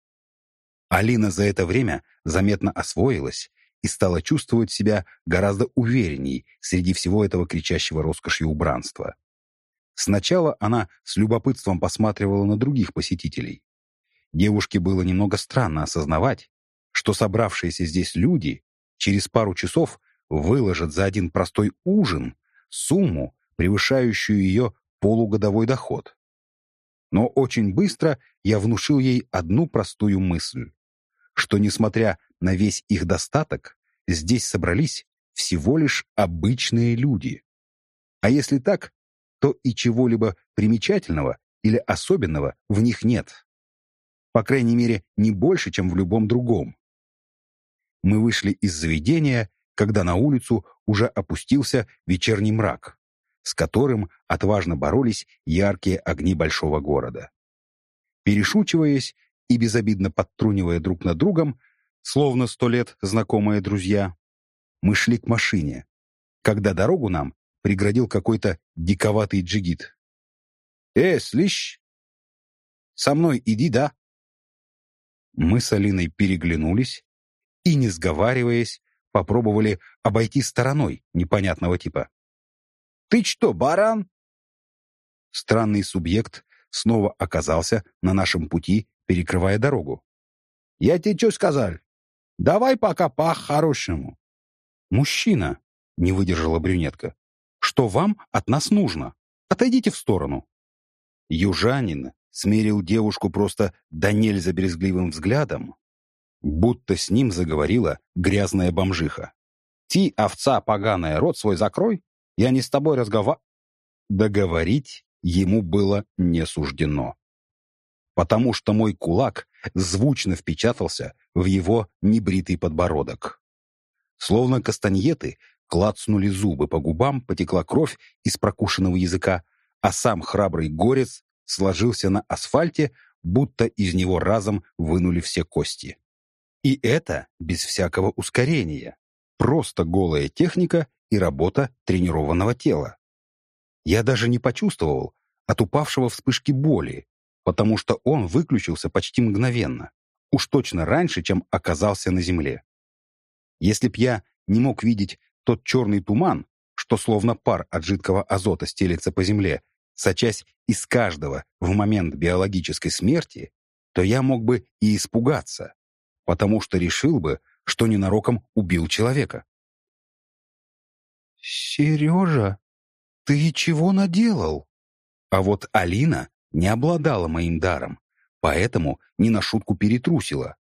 Алина за это время заметно освоилась и стала чувствовать себя гораздо уверенней среди всего этого кричащего роскошью убранства. Сначала она с любопытством посматривала на других посетителей. Девушке было немного странно осознавать, что собравшиеся здесь люди через пару часов выложат за один простой ужин сумму, превышающую ее полугодовой доход. Но очень быстро я внушил ей одну простую мысль, что, несмотря на весь их достаток, здесь собрались всего лишь обычные люди. А если так, то и чего-либо примечательного или особенного в них нет. По крайней мере, не больше, чем в любом другом. Мы вышли из заведения, когда на улицу уже опустился вечерний мрак, с которым отважно боролись яркие огни большого города. Перешучиваясь и безобидно подтрунивая друг над другом, словно сто лет знакомые друзья, мы шли к машине, когда дорогу нам преградил какой-то диковатый джигит. «Э, слышь! Со мной иди, да?» Мы с Алиной переглянулись и, не сговариваясь, попробовали обойти стороной непонятного типа. «Ты что, баран?» Странный субъект снова оказался на нашем пути, перекрывая дорогу. «Я тебе что сказал? Давай пока по-хорошему». «Мужчина», — не выдержала брюнетка. Что вам от нас нужно? Отойдите в сторону». Южанин смерил девушку просто до нельзя брезгливым взглядом, Будто с ним заговорила грязная бомжиха. «Ти, овца поганая, рот свой закрой, я не с тобой разговар...» Договорить ему было не суждено. Потому что мой кулак звучно впечатался в его небритый подбородок. Словно кастаньеты клацнули зубы, по губам потекла кровь из прокушенного языка, а сам храбрый горец сложился на асфальте, будто из него разом вынули все кости. И это без всякого ускорения. Просто голая техника и работа тренированного тела. Я даже не почувствовал от упавшего вспышки боли, потому что он выключился почти мгновенно, уж точно раньше, чем оказался на земле. Если б я не мог видеть тот черный туман, что словно пар от жидкого азота стелется по земле, сочась из каждого в момент биологической смерти, то я мог бы и испугаться, потому что решил бы, что ненароком убил человека. «Сережа, ты чего наделал?» А вот Алина не обладала моим даром, поэтому не на шутку перетрусила.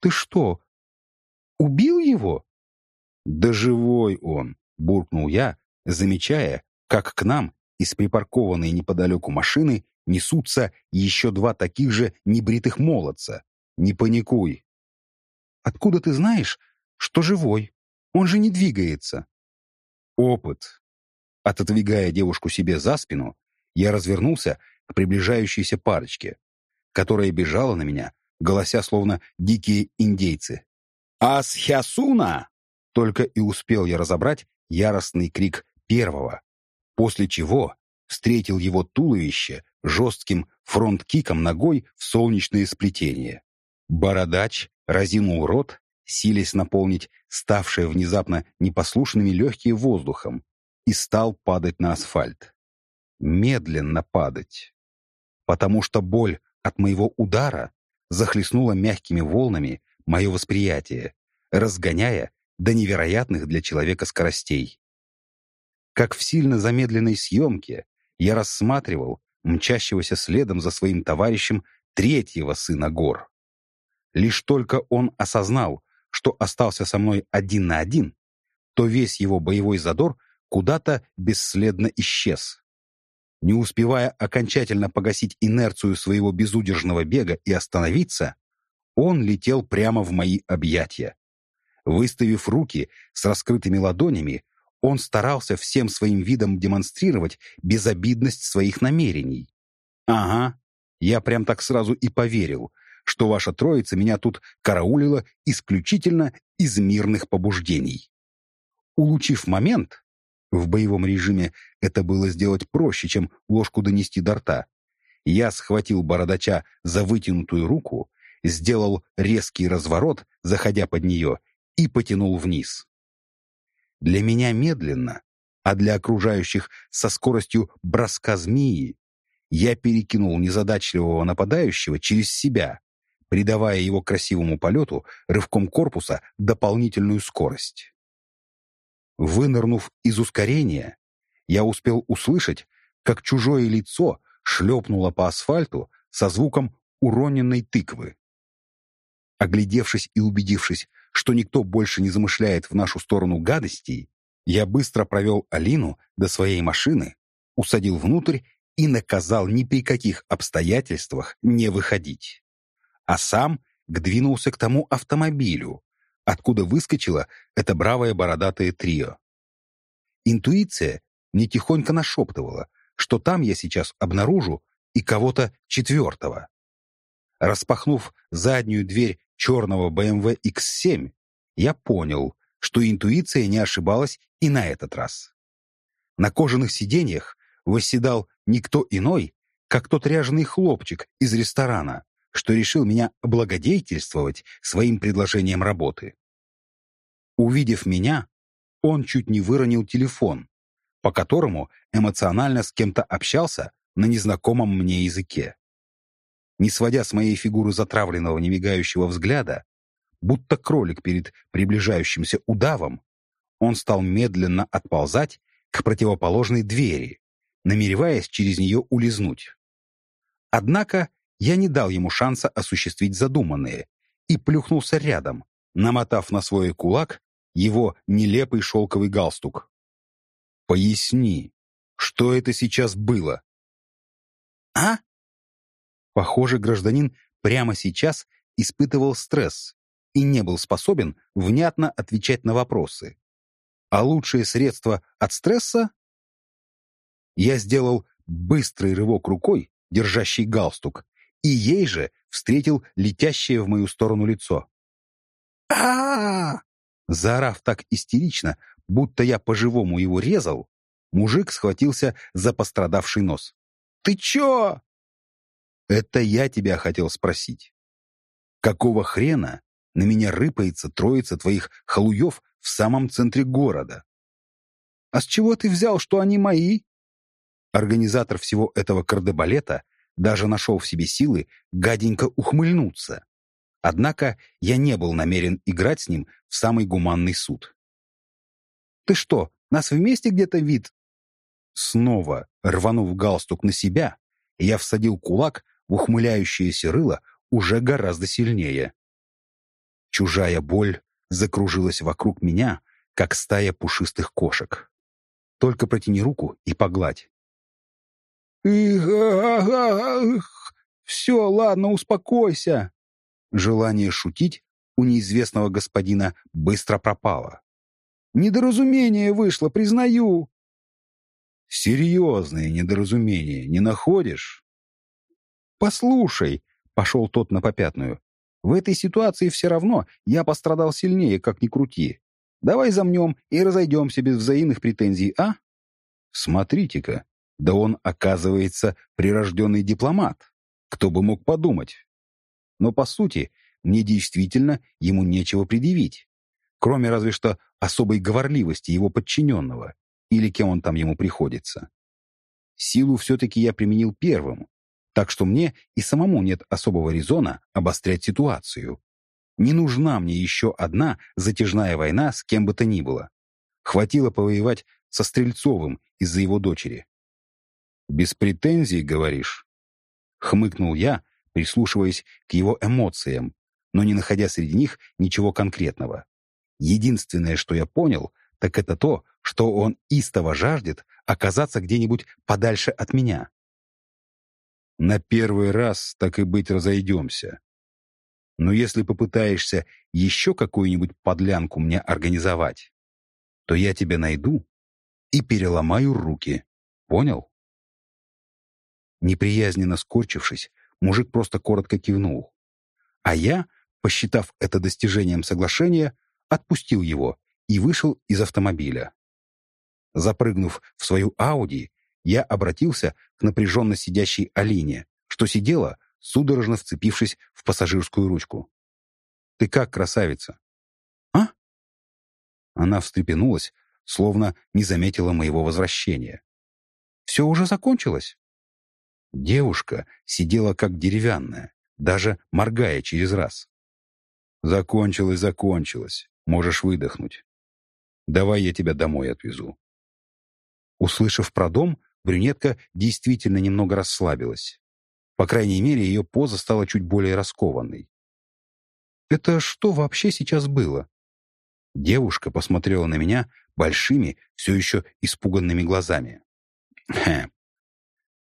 «Ты что, убил его?» «Да живой он!» — буркнул я, замечая, как к нам из припаркованной неподалеку машины несутся еще два таких же небритых молодца, не паникуй. Откуда ты знаешь, что живой? Он же не двигается. Опыт. Отодвигая девушку себе за спину, я развернулся к приближающейся парочке, которая бежала на меня, голося словно дикие индейцы. «Асхясуна!» Только и успел я разобрать яростный крик первого, после чего встретил его туловище жестким фронт-киком ногой в солнечное сплетение. Бородач разинул рот, силясь наполнить ставшие внезапно непослушными легкие воздухом, и стал падать на асфальт. Медленно падать. Потому что боль от моего удара захлестнула мягкими волнами мое восприятие, разгоняя до невероятных для человека скоростей. Как в сильно замедленной съемке я рассматривал мчащегося следом за своим товарищем третьего сына гор. Лишь только он осознал, что остался со мной один на один, то весь его боевой задор куда-то бесследно исчез. Не успевая окончательно погасить инерцию своего безудержного бега и остановиться, он летел прямо в мои объятия. Выставив руки с раскрытыми ладонями, он старался всем своим видом демонстрировать безобидность своих намерений. «Ага, я прям так сразу и поверил, что ваша троица меня тут караулила исключительно из мирных побуждений. Улучив момент, в боевом режиме это было сделать проще, чем ложку донести до рта, я схватил бородача за вытянутую руку, сделал резкий разворот, заходя под нее, и потянул вниз. Для меня медленно, а для окружающих со скоростью броска змеи, я перекинул незадачливого нападающего через себя, придавая его красивому полету рывком корпуса дополнительную скорость. Вынырнув из ускорения, я успел услышать, как чужое лицо шлепнуло по асфальту со звуком уроненной тыквы. Оглядевшись и убедившись, что никто больше не замышляет в нашу сторону гадостей, я быстро провел Алину до своей машины, усадил внутрь и наказал ни при каких обстоятельствах не выходить а сам двинулся к тому автомобилю, откуда выскочило это бравое бородатое трио. Интуиция мне тихонько нашептывала, что там я сейчас обнаружу и кого-то четвертого. Распахнув заднюю дверь черного BMW X7, я понял, что интуиция не ошибалась и на этот раз. На кожаных сиденьях восседал никто иной, как тот ряженый хлопчик из ресторана, что решил меня облагодетельствовать своим предложением работы. Увидев меня, он чуть не выронил телефон, по которому эмоционально с кем-то общался на незнакомом мне языке. Не сводя с моей фигуры затравленного немигающего взгляда, будто кролик перед приближающимся удавом, он стал медленно отползать к противоположной двери, намереваясь через нее улизнуть. Однако я не дал ему шанса осуществить задуманное и плюхнулся рядом, намотав на свой кулак его нелепый шелковый галстук. «Поясни, что это сейчас было?» «А?» Похоже, гражданин прямо сейчас испытывал стресс и не был способен внятно отвечать на вопросы. А лучшее средство от стресса? Я сделал быстрый рывок рукой, держащий галстук, и ей же встретил летящее в мою сторону лицо. а, -а, Заорав так истерично, будто я по-живому его резал, мужик схватился за пострадавший нос. «Ты чё?» «Это я тебя хотел спросить. Какого хрена на меня рыпается троица твоих халуев в самом центре города?» «А с чего ты взял, что они мои?» Организатор всего этого кардебалета даже нашел в себе силы гаденько ухмыльнуться. Однако я не был намерен играть с ним в самый гуманный суд. «Ты что, нас вместе где-то вид?» Снова, рванув галстук на себя, я всадил кулак в ухмыляющееся рыло уже гораздо сильнее. Чужая боль закружилась вокруг меня, как стая пушистых кошек. Только протяни руку и погладь. «Их, все, ладно, успокойся!» Желание шутить у неизвестного господина быстро пропало. «Недоразумение вышло, признаю!» «Серьезное недоразумение, не находишь?» «Послушай», — пошел тот на попятную, «в этой ситуации все равно я пострадал сильнее, как ни крути. Давай замнем и разойдемся без взаимных претензий, а?» «Смотрите-ка, да он, оказывается, прирожденный дипломат. Кто бы мог подумать? Но, по сути, мне действительно ему нечего предъявить, кроме разве что особой говорливости его подчиненного, или кем он там ему приходится. Силу все-таки я применил первым, так что мне и самому нет особого резона обострять ситуацию. Не нужна мне еще одна затяжная война с кем бы то ни было. Хватило повоевать со Стрельцовым из-за его дочери. «Без претензий, говоришь?» Хмыкнул я, прислушиваясь к его эмоциям, но не находя среди них ничего конкретного. Единственное, что я понял, так это то, что он истово жаждет оказаться где-нибудь подальше от меня. На первый раз, так и быть, разойдемся. Но если попытаешься еще какую-нибудь подлянку мне организовать, то я тебя найду и переломаю руки. Понял? Неприязненно скорчившись, мужик просто коротко кивнул. А я, посчитав это достижением соглашения, отпустил его и вышел из автомобиля. Запрыгнув в свою Ауди, я обратился к напряженно сидящей Алине, что сидела, судорожно вцепившись в пассажирскую ручку. «Ты как, красавица?» «А?» Она встрепенулась, словно не заметила моего возвращения. «Все уже закончилось?» Девушка сидела как деревянная, даже моргая через раз. «Закончилось, закончилось. Можешь выдохнуть. Давай я тебя домой отвезу». Услышав про дом, брюнетка действительно немного расслабилась. По крайней мере, ее поза стала чуть более раскованной. «Это что вообще сейчас было?» Девушка посмотрела на меня большими, все еще испуганными глазами. «Хм,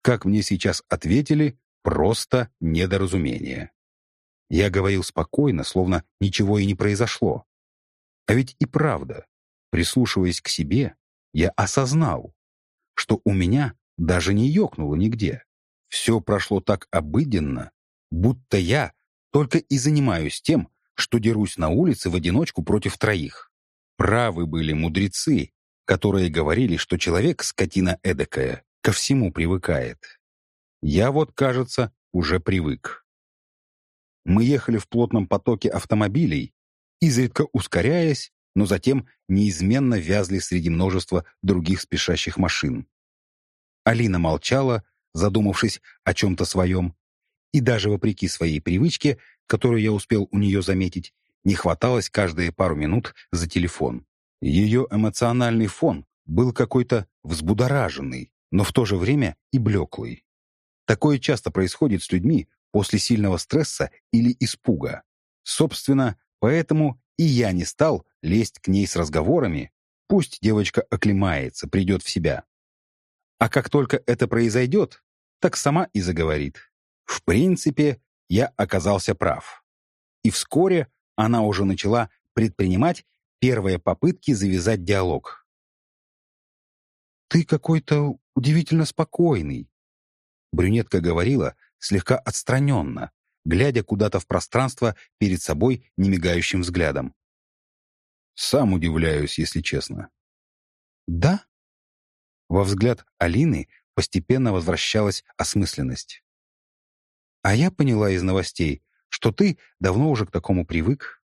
как мне сейчас ответили, просто недоразумение. Я говорил спокойно, словно ничего и не произошло. А ведь и правда, прислушиваясь к себе, я осознал, что у меня даже не ёкнуло нигде. Все прошло так обыденно, будто я только и занимаюсь тем, что дерусь на улице в одиночку против троих. Правы были мудрецы, которые говорили, что человек — скотина эдакая, ко всему привыкает. Я вот, кажется, уже привык. Мы ехали в плотном потоке автомобилей, изредка ускоряясь, но затем неизменно вязли среди множества других спешащих машин. Алина молчала, задумавшись о чем-то своем, и даже вопреки своей привычке, которую я успел у нее заметить, не хваталось каждые пару минут за телефон. Ее эмоциональный фон был какой-то взбудораженный, но в то же время и блеклый. Такое часто происходит с людьми после сильного стресса или испуга. Собственно, поэтому и я не стал лезть к ней с разговорами, пусть девочка оклемается, придет в себя. А как только это произойдет, так сама и заговорит. В принципе, я оказался прав. И вскоре она уже начала предпринимать первые попытки завязать диалог. «Ты какой-то удивительно спокойный», — брюнетка говорила слегка отстраненно, глядя куда-то в пространство перед собой немигающим взглядом. «Сам удивляюсь, если честно». «Да?» Во взгляд Алины постепенно возвращалась осмысленность. «А я поняла из новостей, что ты давно уже к такому привык».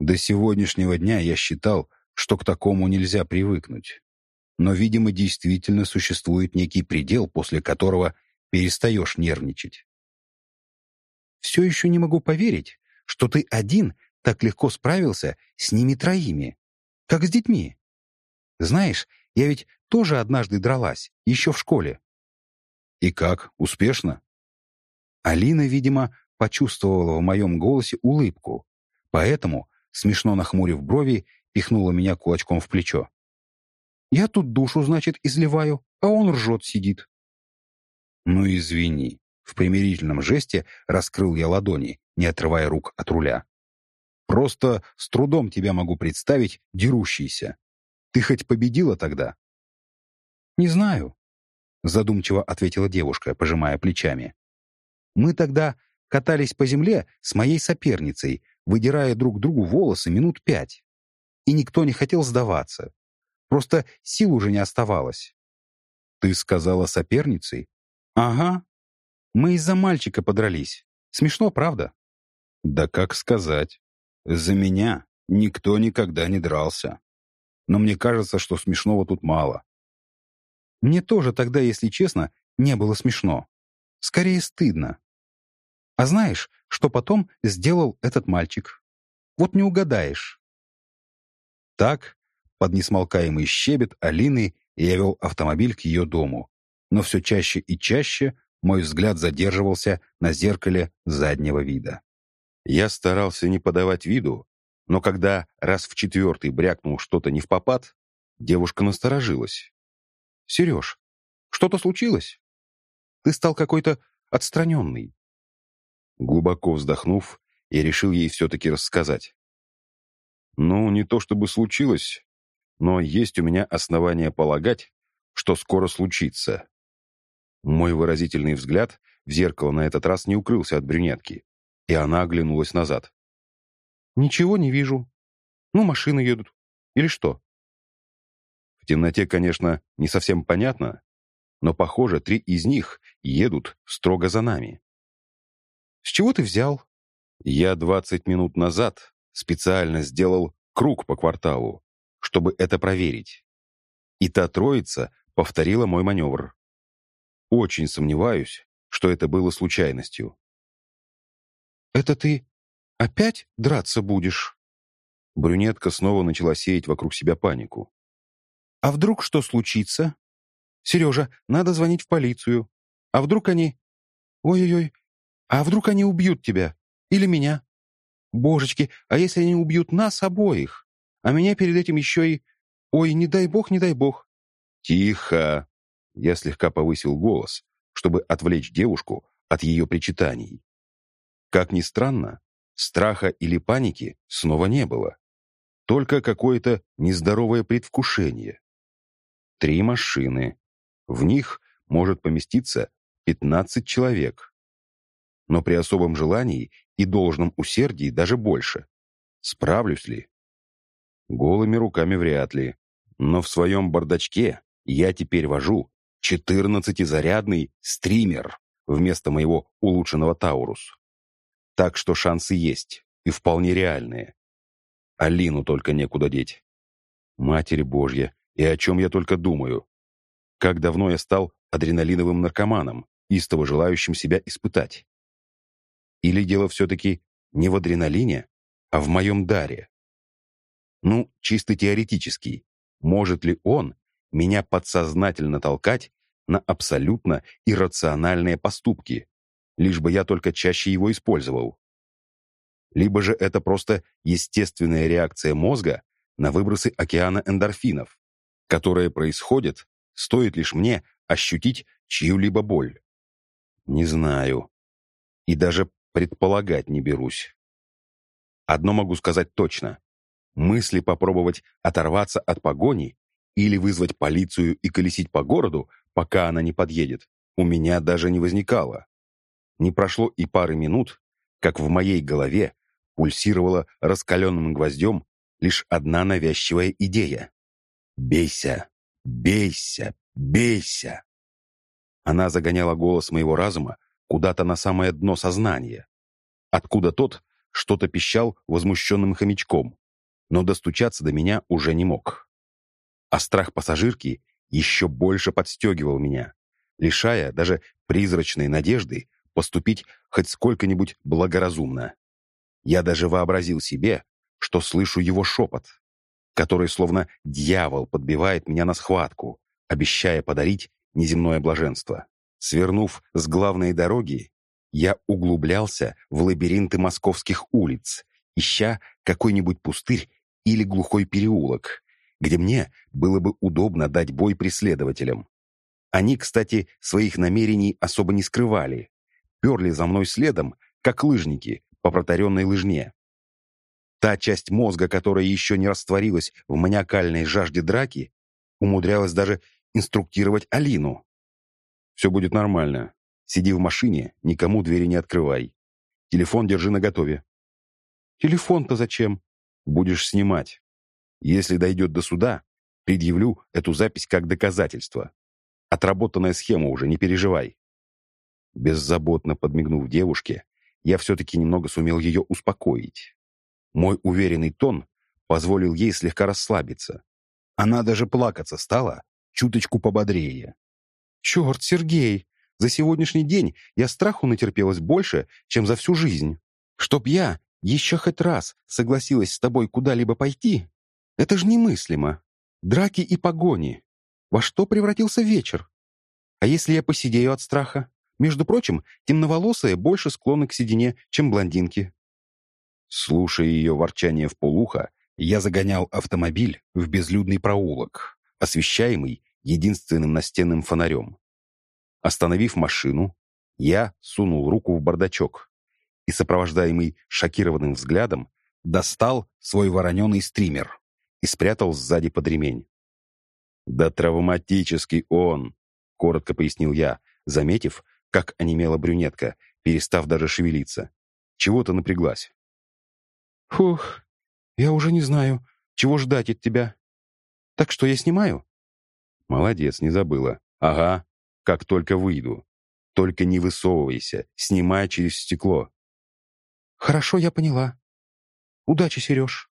До сегодняшнего дня я считал, что к такому нельзя привыкнуть. Но, видимо, действительно существует некий предел, после которого перестаешь нервничать. Все еще не могу поверить, что ты один так легко справился с ними троими, как с детьми. Знаешь, я ведь тоже однажды дралась, еще в школе. И как, успешно? Алина, видимо, почувствовала в моем голосе улыбку, поэтому, смешно нахмурив брови, пихнула меня кулачком в плечо. «Я тут душу, значит, изливаю, а он ржет сидит». «Ну, извини». В примирительном жесте раскрыл я ладони, не отрывая рук от руля. «Просто с трудом тебя могу представить дерущийся. Ты хоть победила тогда?» «Не знаю», — задумчиво ответила девушка, пожимая плечами. «Мы тогда катались по земле с моей соперницей, выдирая друг другу волосы минут пять. И никто не хотел сдаваться. Просто сил уже не оставалось». «Ты сказала соперницей?» «Ага. Мы из-за мальчика подрались. Смешно, правда?» «Да как сказать. За меня никто никогда не дрался. Но мне кажется, что смешного тут мало. Мне тоже тогда, если честно, не было смешно. Скорее, стыдно. А знаешь, что потом сделал этот мальчик? Вот не угадаешь. Так, под несмолкаемый щебет Алины, я вел автомобиль к ее дому. Но все чаще и чаще мой взгляд задерживался на зеркале заднего вида. Я старался не подавать виду, но когда раз в четвертый брякнул что-то не в попад, девушка насторожилась. Сереж, что-то случилось? Ты стал какой-то отстраненный. Глубоко вздохнув, я решил ей все-таки рассказать. Ну, не то чтобы случилось, но есть у меня основания полагать, что скоро случится. Мой выразительный взгляд в зеркало на этот раз не укрылся от брюнетки, и она оглянулась назад. «Ничего не вижу. Ну, машины едут. Или что?» В темноте, конечно, не совсем понятно, но, похоже, три из них едут строго за нами. «С чего ты взял?» Я двадцать минут назад специально сделал круг по кварталу, чтобы это проверить. И та троица повторила мой маневр. Очень сомневаюсь, что это было случайностью. «Это ты опять драться будешь?» Брюнетка снова начала сеять вокруг себя панику. А вдруг что случится? Сережа, надо звонить в полицию. А вдруг они... Ой-ой-ой. А вдруг они убьют тебя? Или меня? Божечки, а если они убьют нас обоих? А меня перед этим еще и... Ой, не дай бог, не дай бог. Тихо. Я слегка повысил голос, чтобы отвлечь девушку от ее причитаний. Как ни странно, страха или паники снова не было. Только какое-то нездоровое предвкушение. Три машины. В них может поместиться 15 человек. Но при особом желании и должном усердии даже больше. Справлюсь ли? Голыми руками вряд ли. Но в своем бардачке я теперь вожу 14-зарядный стример вместо моего улучшенного Таурус. Так что шансы есть, и вполне реальные. Алину только некуда деть. Матерь Божья, и о чем я только думаю. Как давно я стал адреналиновым наркоманом, истово желающим себя испытать. Или дело все-таки не в адреналине, а в моем даре? Ну, чисто теоретически, может ли он меня подсознательно толкать на абсолютно иррациональные поступки, лишь бы я только чаще его использовал? либо же это просто естественная реакция мозга на выбросы океана эндорфинов, которые происходят, стоит лишь мне ощутить чью-либо боль. Не знаю. И даже предполагать не берусь. Одно могу сказать точно. Мысли попробовать оторваться от погони или вызвать полицию и колесить по городу, пока она не подъедет, у меня даже не возникало. Не прошло и пары минут, как в моей голове пульсировала раскаленным гвоздем лишь одна навязчивая идея. «Бейся! Бейся! Бейся!» Она загоняла голос моего разума куда-то на самое дно сознания, откуда тот что-то пищал возмущенным хомячком, но достучаться до меня уже не мог. А страх пассажирки еще больше подстегивал меня, лишая даже призрачной надежды поступить хоть сколько-нибудь благоразумно. Я даже вообразил себе, что слышу его шепот, который словно дьявол подбивает меня на схватку, обещая подарить неземное блаженство. Свернув с главной дороги, я углублялся в лабиринты московских улиц, ища какой-нибудь пустырь или глухой переулок, где мне было бы удобно дать бой преследователям. Они, кстати, своих намерений особо не скрывали. Перли за мной следом, как лыжники, по протаренной лыжне. Та часть мозга, которая еще не растворилась в маниакальной жажде драки, умудрялась даже инструктировать Алину. «Все будет нормально. Сиди в машине, никому двери не открывай. Телефон держи наготове». «Телефон-то зачем?» «Будешь снимать. Если дойдет до суда, предъявлю эту запись как доказательство. Отработанная схема уже, не переживай». Беззаботно подмигнув девушке, я все-таки немного сумел ее успокоить. Мой уверенный тон позволил ей слегка расслабиться. Она даже плакаться стала, чуточку пободрее. «Черт, Сергей, за сегодняшний день я страху натерпелась больше, чем за всю жизнь. Чтоб я еще хоть раз согласилась с тобой куда-либо пойти, это же немыслимо. Драки и погони. Во что превратился вечер? А если я посидею от страха? Между прочим, темноволосые больше склонны к седине, чем блондинки. Слушая ее ворчание в полухо, я загонял автомобиль в безлюдный проулок, освещаемый единственным настенным фонарем. Остановив машину, я сунул руку в бардачок и, сопровождаемый шокированным взглядом, достал свой вороненый стример и спрятал сзади под ремень. «Да травматический он!» — коротко пояснил я, заметив, как онемела брюнетка, перестав даже шевелиться. Чего-то напряглась. «Фух, я уже не знаю, чего ждать от тебя. Так что я снимаю?» «Молодец, не забыла. Ага, как только выйду. Только не высовывайся, снимай через стекло». «Хорошо, я поняла. Удачи, Сереж».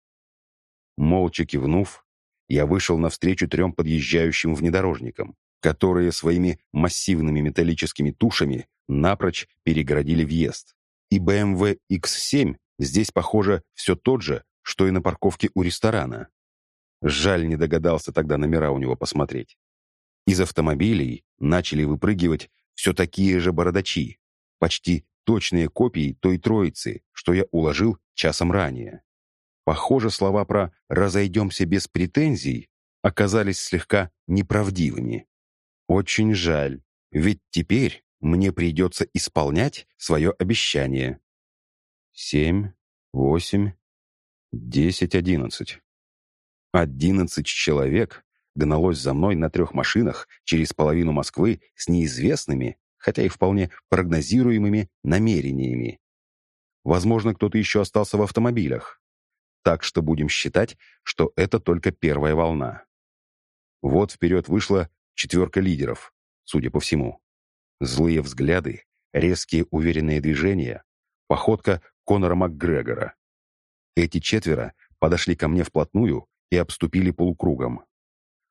Молча кивнув, я вышел навстречу трем подъезжающим внедорожникам которые своими массивными металлическими тушами напрочь перегородили въезд. И BMW X7 здесь, похоже, все тот же, что и на парковке у ресторана. Жаль, не догадался тогда номера у него посмотреть. Из автомобилей начали выпрыгивать все такие же бородачи, почти точные копии той троицы, что я уложил часом ранее. Похоже, слова про «разойдемся без претензий» оказались слегка неправдивыми. Очень жаль, ведь теперь мне придется исполнять свое обещание. Семь, восемь, десять, одиннадцать. Одиннадцать человек гналось за мной на трех машинах через половину Москвы с неизвестными, хотя и вполне прогнозируемыми намерениями. Возможно, кто-то еще остался в автомобилях. Так что будем считать, что это только первая волна. Вот вперед вышла четверка лидеров, судя по всему. Злые взгляды, резкие уверенные движения, походка Конора МакГрегора. Эти четверо подошли ко мне вплотную и обступили полукругом.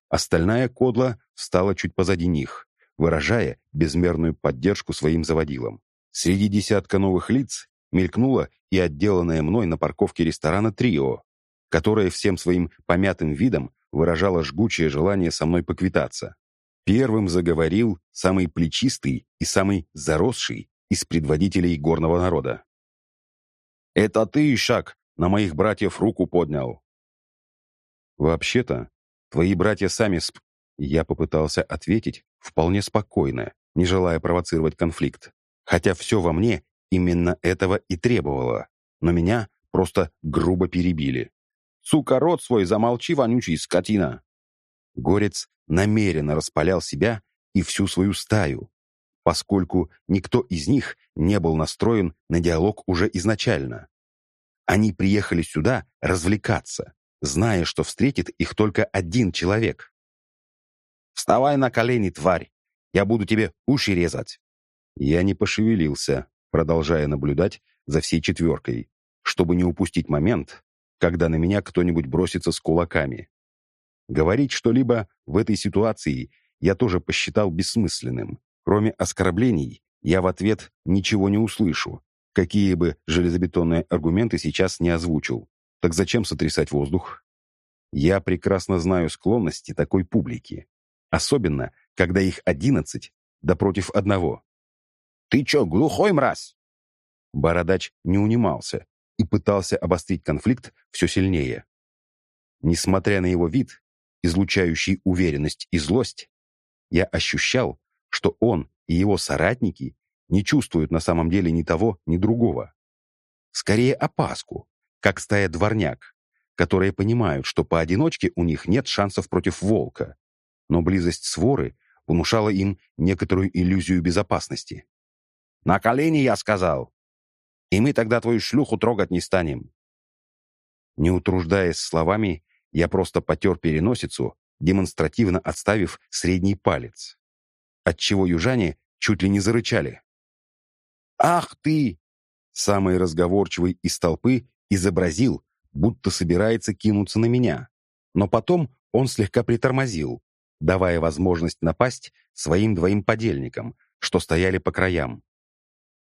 Остальная кодла встала чуть позади них, выражая безмерную поддержку своим заводилам. Среди десятка новых лиц мелькнуло и отделанное мной на парковке ресторана «Трио», которое всем своим помятым видом выражало жгучее желание со мной поквитаться. Первым заговорил самый плечистый и самый заросший из предводителей горного народа. Это ты, Ишак, на моих братьев руку поднял. Вообще-то, твои братья сами сп... Я попытался ответить вполне спокойно, не желая провоцировать конфликт. Хотя все во мне именно этого и требовало. Но меня просто грубо перебили. «Сука, рот свой, замолчи, вонючий скотина!» Горец намеренно распалял себя и всю свою стаю, поскольку никто из них не был настроен на диалог уже изначально. Они приехали сюда развлекаться, зная, что встретит их только один человек. «Вставай на колени, тварь! Я буду тебе уши резать!» Я не пошевелился, продолжая наблюдать за всей четверкой, чтобы не упустить момент, когда на меня кто-нибудь бросится с кулаками. Говорить что-либо в этой ситуации я тоже посчитал бессмысленным. Кроме оскорблений, я в ответ ничего не услышу, какие бы железобетонные аргументы сейчас не озвучил. Так зачем сотрясать воздух? Я прекрасно знаю склонности такой публики. Особенно, когда их одиннадцать, да против одного. «Ты чё, глухой, мразь?» Бородач не унимался и пытался обострить конфликт все сильнее. Несмотря на его вид, излучающий уверенность и злость, я ощущал, что он и его соратники не чувствуют на самом деле ни того, ни другого. Скорее опаску, как стая дворняк, которые понимают, что поодиночке у них нет шансов против волка, но близость своры внушала им некоторую иллюзию безопасности. «На колени, я сказал! И мы тогда твою шлюху трогать не станем!» Не утруждаясь словами, я просто потер переносицу, демонстративно отставив средний палец отчего южане чуть ли не зарычали. «Ах ты!» Самый разговорчивый из толпы изобразил, будто собирается кинуться на меня. Но потом он слегка притормозил, давая возможность напасть своим двоим подельникам, что стояли по краям.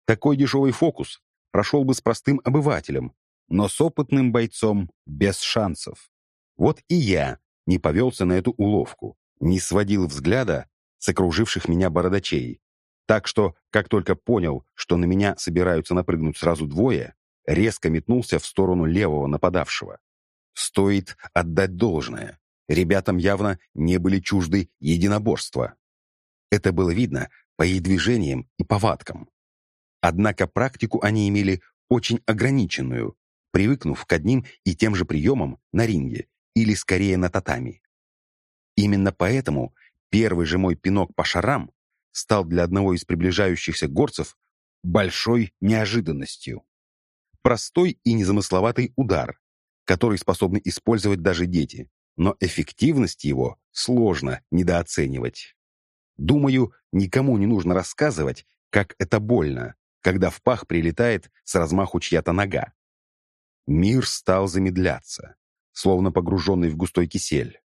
Такой дешевый фокус прошел бы с простым обывателем, но с опытным бойцом без шансов. Вот и я не повелся на эту уловку, не сводил взгляда с окруживших меня бородачей. Так что, как только понял, что на меня собираются напрыгнуть сразу двое, резко метнулся в сторону левого нападавшего. Стоит отдать должное. Ребятам явно не были чужды единоборства. Это было видно по их движениям и повадкам. Однако практику они имели очень ограниченную, привыкнув к одним и тем же приемам на ринге или скорее на татами. Именно поэтому Первый же мой пинок по шарам стал для одного из приближающихся горцев большой неожиданностью. Простой и незамысловатый удар, который способны использовать даже дети, но эффективность его сложно недооценивать. Думаю, никому не нужно рассказывать, как это больно, когда в пах прилетает с размаху чья-то нога. Мир стал замедляться, словно погруженный в густой кисель.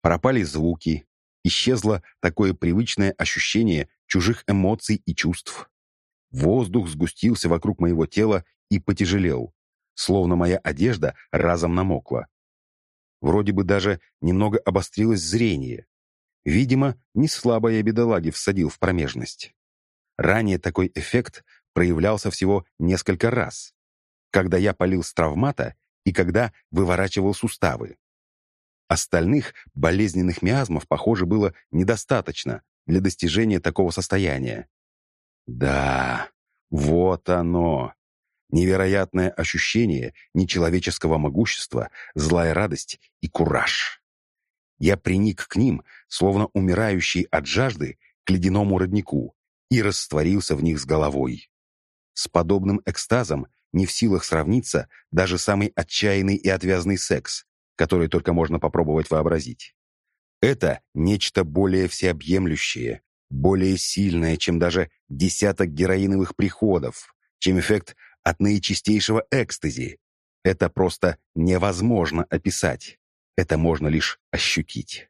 Пропали звуки, исчезло такое привычное ощущение чужих эмоций и чувств. Воздух сгустился вокруг моего тела и потяжелел, словно моя одежда разом намокла. Вроде бы даже немного обострилось зрение. Видимо, не слабо бедолаги всадил в промежность. Ранее такой эффект проявлялся всего несколько раз, когда я полил с травмата и когда выворачивал суставы. Остальных болезненных миазмов, похоже, было недостаточно для достижения такого состояния. Да, вот оно. Невероятное ощущение нечеловеческого могущества, злая радость и кураж. Я приник к ним, словно умирающий от жажды, к ледяному роднику, и растворился в них с головой. С подобным экстазом не в силах сравниться даже самый отчаянный и отвязный секс, который только можно попробовать вообразить. Это нечто более всеобъемлющее, более сильное, чем даже десяток героиновых приходов, чем эффект от наичистейшего экстази. Это просто невозможно описать. Это можно лишь ощутить.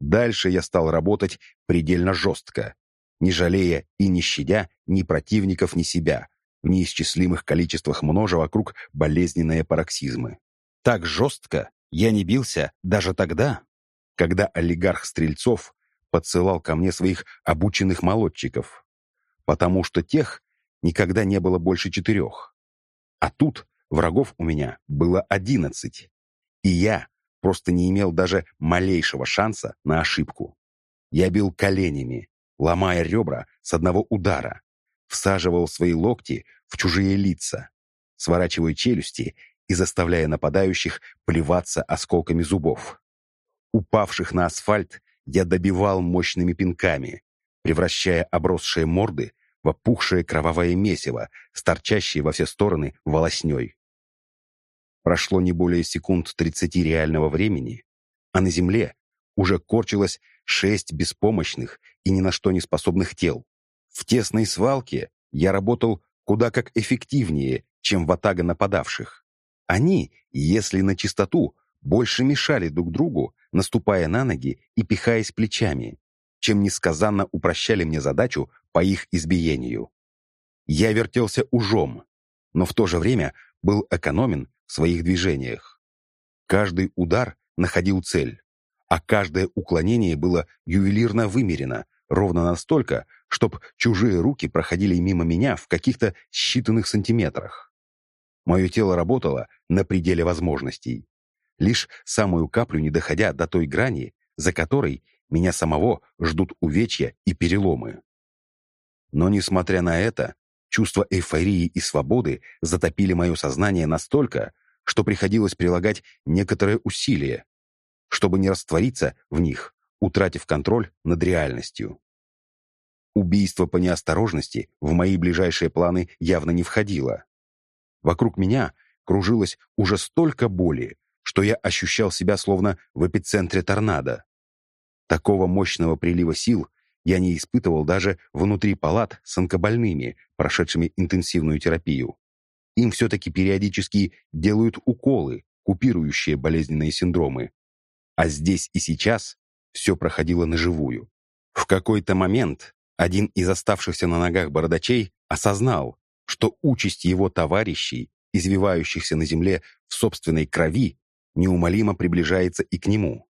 Дальше я стал работать предельно жестко, не жалея и не щадя ни противников, ни себя, в неисчислимых количествах множа вокруг болезненные пароксизмы. Так жестко я не бился даже тогда, когда олигарх Стрельцов подсылал ко мне своих обученных молодчиков, потому что тех никогда не было больше четырех. А тут врагов у меня было одиннадцать. И я просто не имел даже малейшего шанса на ошибку. Я бил коленями, ломая ребра с одного удара, всаживал свои локти в чужие лица, сворачивая челюсти и заставляя нападающих плеваться осколками зубов. Упавших на асфальт я добивал мощными пинками, превращая обросшие морды опухшее кровавое месиво, сторчащее во все стороны волосней. Прошло не более секунд тридцати реального времени, а на земле уже корчилось шесть беспомощных и ни на что не способных тел. В тесной свалке я работал куда как эффективнее, чем ватага нападавших. Они, если на чистоту, больше мешали друг другу, наступая на ноги и пихаясь плечами, чем несказанно упрощали мне задачу по их избиению. Я вертелся ужом, но в то же время был экономен в своих движениях. Каждый удар находил цель, а каждое уклонение было ювелирно вымерено, ровно настолько, чтобы чужие руки проходили мимо меня в каких-то считанных сантиметрах. Мое тело работало на пределе возможностей, лишь самую каплю не доходя до той грани, за которой меня самого ждут увечья и переломы. Но, несмотря на это, чувство эйфории и свободы затопили мое сознание настолько, что приходилось прилагать некоторые усилия, чтобы не раствориться в них, утратив контроль над реальностью. Убийство по неосторожности в мои ближайшие планы явно не входило. Вокруг меня кружилось уже столько боли, что я ощущал себя словно в эпицентре торнадо. Такого мощного прилива сил я не испытывал даже внутри палат с онкобольными, прошедшими интенсивную терапию. Им все-таки периодически делают уколы, купирующие болезненные синдромы. А здесь и сейчас все проходило наживую. В какой-то момент один из оставшихся на ногах бородачей осознал, что участь его товарищей, извивающихся на земле в собственной крови, неумолимо приближается и к нему.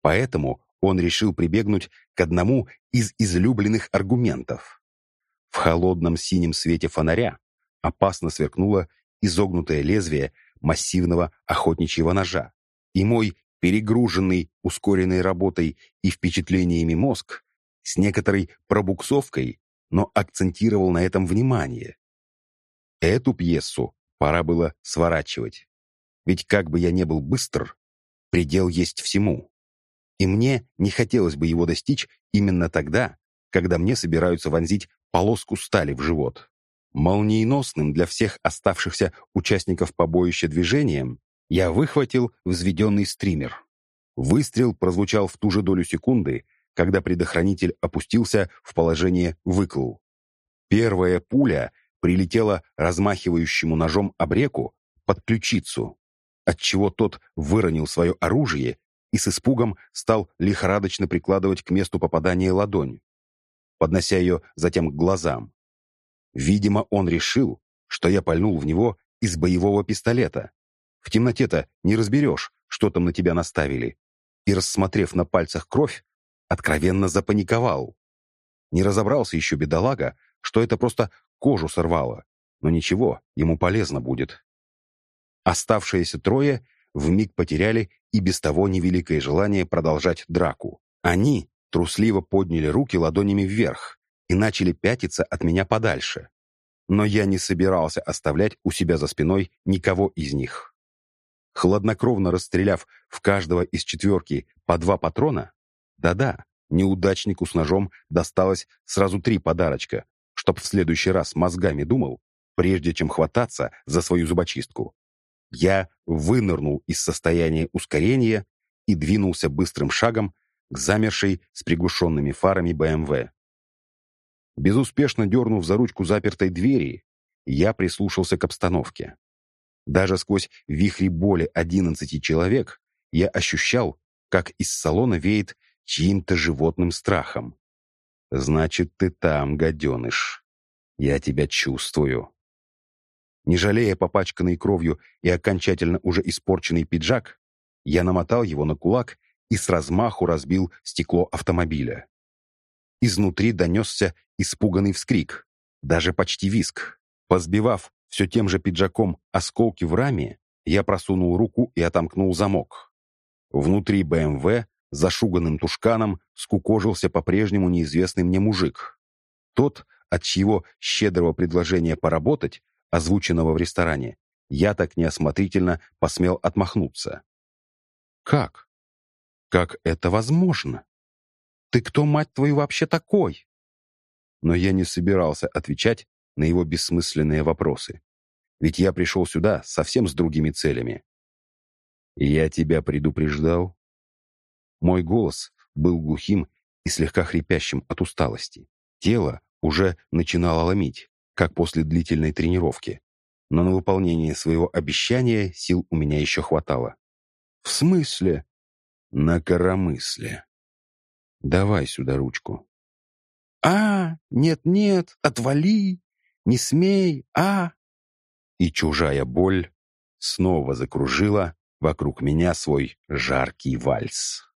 Поэтому он решил прибегнуть к одному из излюбленных аргументов. В холодном синем свете фонаря опасно сверкнуло изогнутое лезвие массивного охотничьего ножа, и мой перегруженный ускоренной работой и впечатлениями мозг с некоторой пробуксовкой, но акцентировал на этом внимание. Эту пьесу пора было сворачивать. Ведь как бы я не был быстр, предел есть всему. И мне не хотелось бы его достичь именно тогда, когда мне собираются вонзить полоску стали в живот. Молниеносным для всех оставшихся участников побоища движением я выхватил взведенный стример. Выстрел прозвучал в ту же долю секунды, когда предохранитель опустился в положение «выкл». Первая пуля прилетела размахивающему ножом обреку под ключицу отчего тот выронил свое оружие и с испугом стал лихорадочно прикладывать к месту попадания ладонь, поднося ее затем к глазам. Видимо, он решил, что я пальнул в него из боевого пистолета. В темноте-то не разберешь, что там на тебя наставили. И, рассмотрев на пальцах кровь, откровенно запаниковал. Не разобрался еще бедолага, что это просто кожу сорвало. Но ничего, ему полезно будет. Оставшиеся трое вмиг потеряли и без того невеликое желание продолжать драку. Они трусливо подняли руки ладонями вверх и начали пятиться от меня подальше. Но я не собирался оставлять у себя за спиной никого из них. Хладнокровно расстреляв в каждого из четверки по два патрона, да-да, неудачнику с ножом досталось сразу три подарочка, чтоб в следующий раз мозгами думал, прежде чем хвататься за свою зубочистку. Я вынырнул из состояния ускорения и двинулся быстрым шагом к замершей с приглушенными фарами БМВ. Безуспешно дернув за ручку запертой двери, я прислушался к обстановке. Даже сквозь вихри боли одиннадцати человек я ощущал, как из салона веет чьим-то животным страхом. «Значит, ты там, гаденыш. Я тебя чувствую». Не жалея попачканный кровью и окончательно уже испорченный пиджак, я намотал его на кулак и с размаху разбил стекло автомобиля. Изнутри донесся испуганный вскрик, даже почти виск. Позбивав все тем же пиджаком осколки в раме, я просунул руку и отомкнул замок. Внутри БМВ за шуганным тушканом скукожился по-прежнему неизвестный мне мужик. Тот, от чьего щедрого предложения поработать, озвученного в ресторане, я так неосмотрительно посмел отмахнуться. «Как? Как это возможно? Ты кто, мать твою, вообще такой?» Но я не собирался отвечать на его бессмысленные вопросы. Ведь я пришел сюда совсем с другими целями. «Я тебя предупреждал?» Мой голос был глухим и слегка хрипящим от усталости. Тело уже начинало ломить, как после длительной тренировки. Но на выполнение своего обещания сил у меня еще хватало. «В смысле?» «На коромысле. Давай сюда ручку». «А, нет-нет, отвали! Не смей, а!» И чужая боль снова закружила вокруг меня свой жаркий вальс.